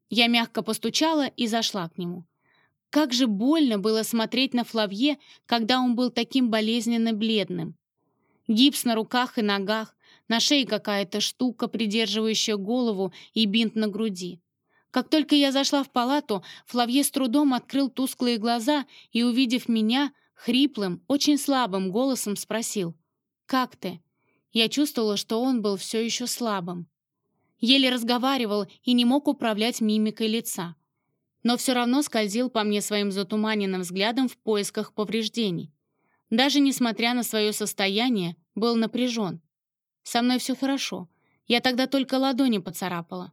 Я мягко постучала и зашла к нему. Как же больно было смотреть на Флавье, когда он был таким болезненно бледным. Гипс на руках и ногах, на шее какая-то штука, придерживающая голову и бинт на груди. Как только я зашла в палату, Флавье с трудом открыл тусклые глаза и, увидев меня, хриплым, очень слабым голосом спросил «Как ты?». Я чувствовала, что он был все еще слабым. Еле разговаривал и не мог управлять мимикой лица. Но все равно скользил по мне своим затуманенным взглядом в поисках повреждений. Даже несмотря на свое состояние, был напряжен. Со мной все хорошо. Я тогда только ладони поцарапала.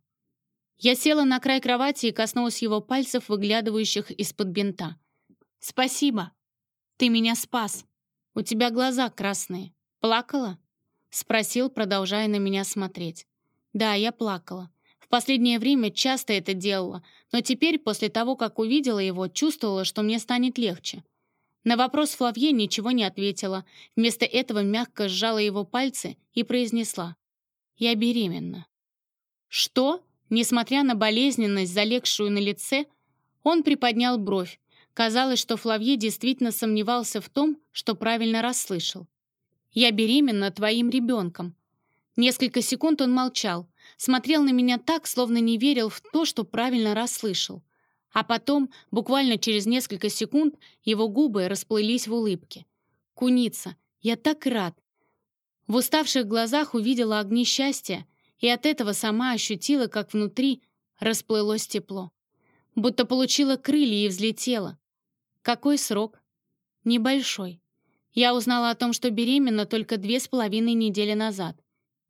Я села на край кровати и коснулась его пальцев, выглядывающих из-под бинта. «Спасибо. Ты меня спас. У тебя глаза красные. Плакала?» Спросил, продолжая на меня смотреть. «Да, я плакала. В последнее время часто это делала, но теперь, после того, как увидела его, чувствовала, что мне станет легче. На вопрос Флавье ничего не ответила. Вместо этого мягко сжала его пальцы и произнесла. «Я беременна». «Что?» Несмотря на болезненность, залегшую на лице, он приподнял бровь. Казалось, что Флавье действительно сомневался в том, что правильно расслышал. «Я беременна твоим ребенком». Несколько секунд он молчал, смотрел на меня так, словно не верил в то, что правильно расслышал. А потом, буквально через несколько секунд, его губы расплылись в улыбке. «Куница, я так рад!» В уставших глазах увидела огни счастья, и от этого сама ощутила, как внутри расплылось тепло. Будто получила крылья и взлетела. «Какой срок?» Небольшой. Я узнала о том, что беременна только две с половиной недели назад.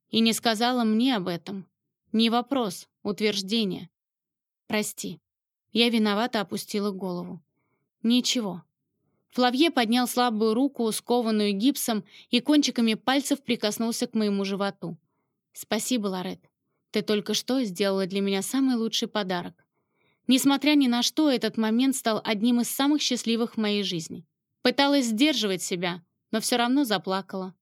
И не сказала мне об этом. Не вопрос, утверждение. Прости. Я виновато опустила голову. Ничего. Флавье поднял слабую руку, скованную гипсом, и кончиками пальцев прикоснулся к моему животу. «Спасибо, Лорет. Ты только что сделала для меня самый лучший подарок. Несмотря ни на что, этот момент стал одним из самых счастливых в моей жизни. Пыталась сдерживать себя, но все равно заплакала.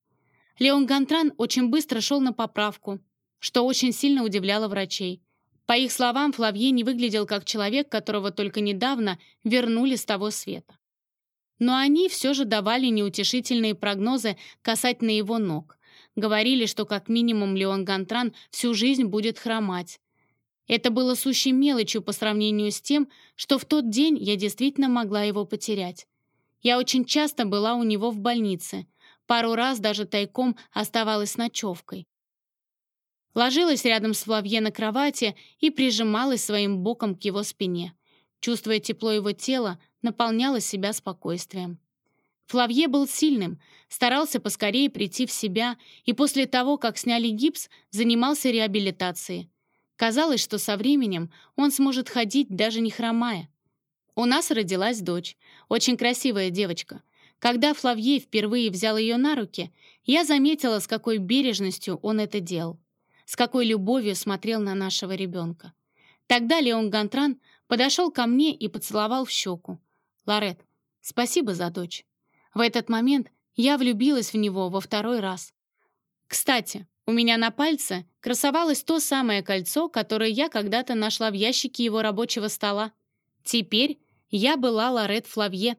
Леон Гантран очень быстро шел на поправку, что очень сильно удивляло врачей. По их словам, Флавье не выглядел как человек, которого только недавно вернули с того света. Но они все же давали неутешительные прогнозы касательно его ног. Говорили, что как минимум Леон Гантран всю жизнь будет хромать. Это было сущей мелочью по сравнению с тем, что в тот день я действительно могла его потерять. Я очень часто была у него в больнице, пару раз даже тайком оставалась ночевкой. Ложилась рядом с Флавье на кровати и прижималась своим боком к его спине. Чувствуя тепло его тела, наполняла себя спокойствием. Флавье был сильным, старался поскорее прийти в себя и после того, как сняли гипс, занимался реабилитацией. Казалось, что со временем он сможет ходить, даже не хромая. У нас родилась дочь, очень красивая девочка. Когда Флавье впервые взял ее на руки, я заметила, с какой бережностью он это делал, с какой любовью смотрел на нашего ребенка. Тогда Леон Гантран подошел ко мне и поцеловал в щеку. «Лорет, спасибо за дочь». В этот момент я влюбилась в него во второй раз. Кстати, у меня на пальце красовалось то самое кольцо, которое я когда-то нашла в ящике его рабочего стола. Теперь я была Лорет Флавье.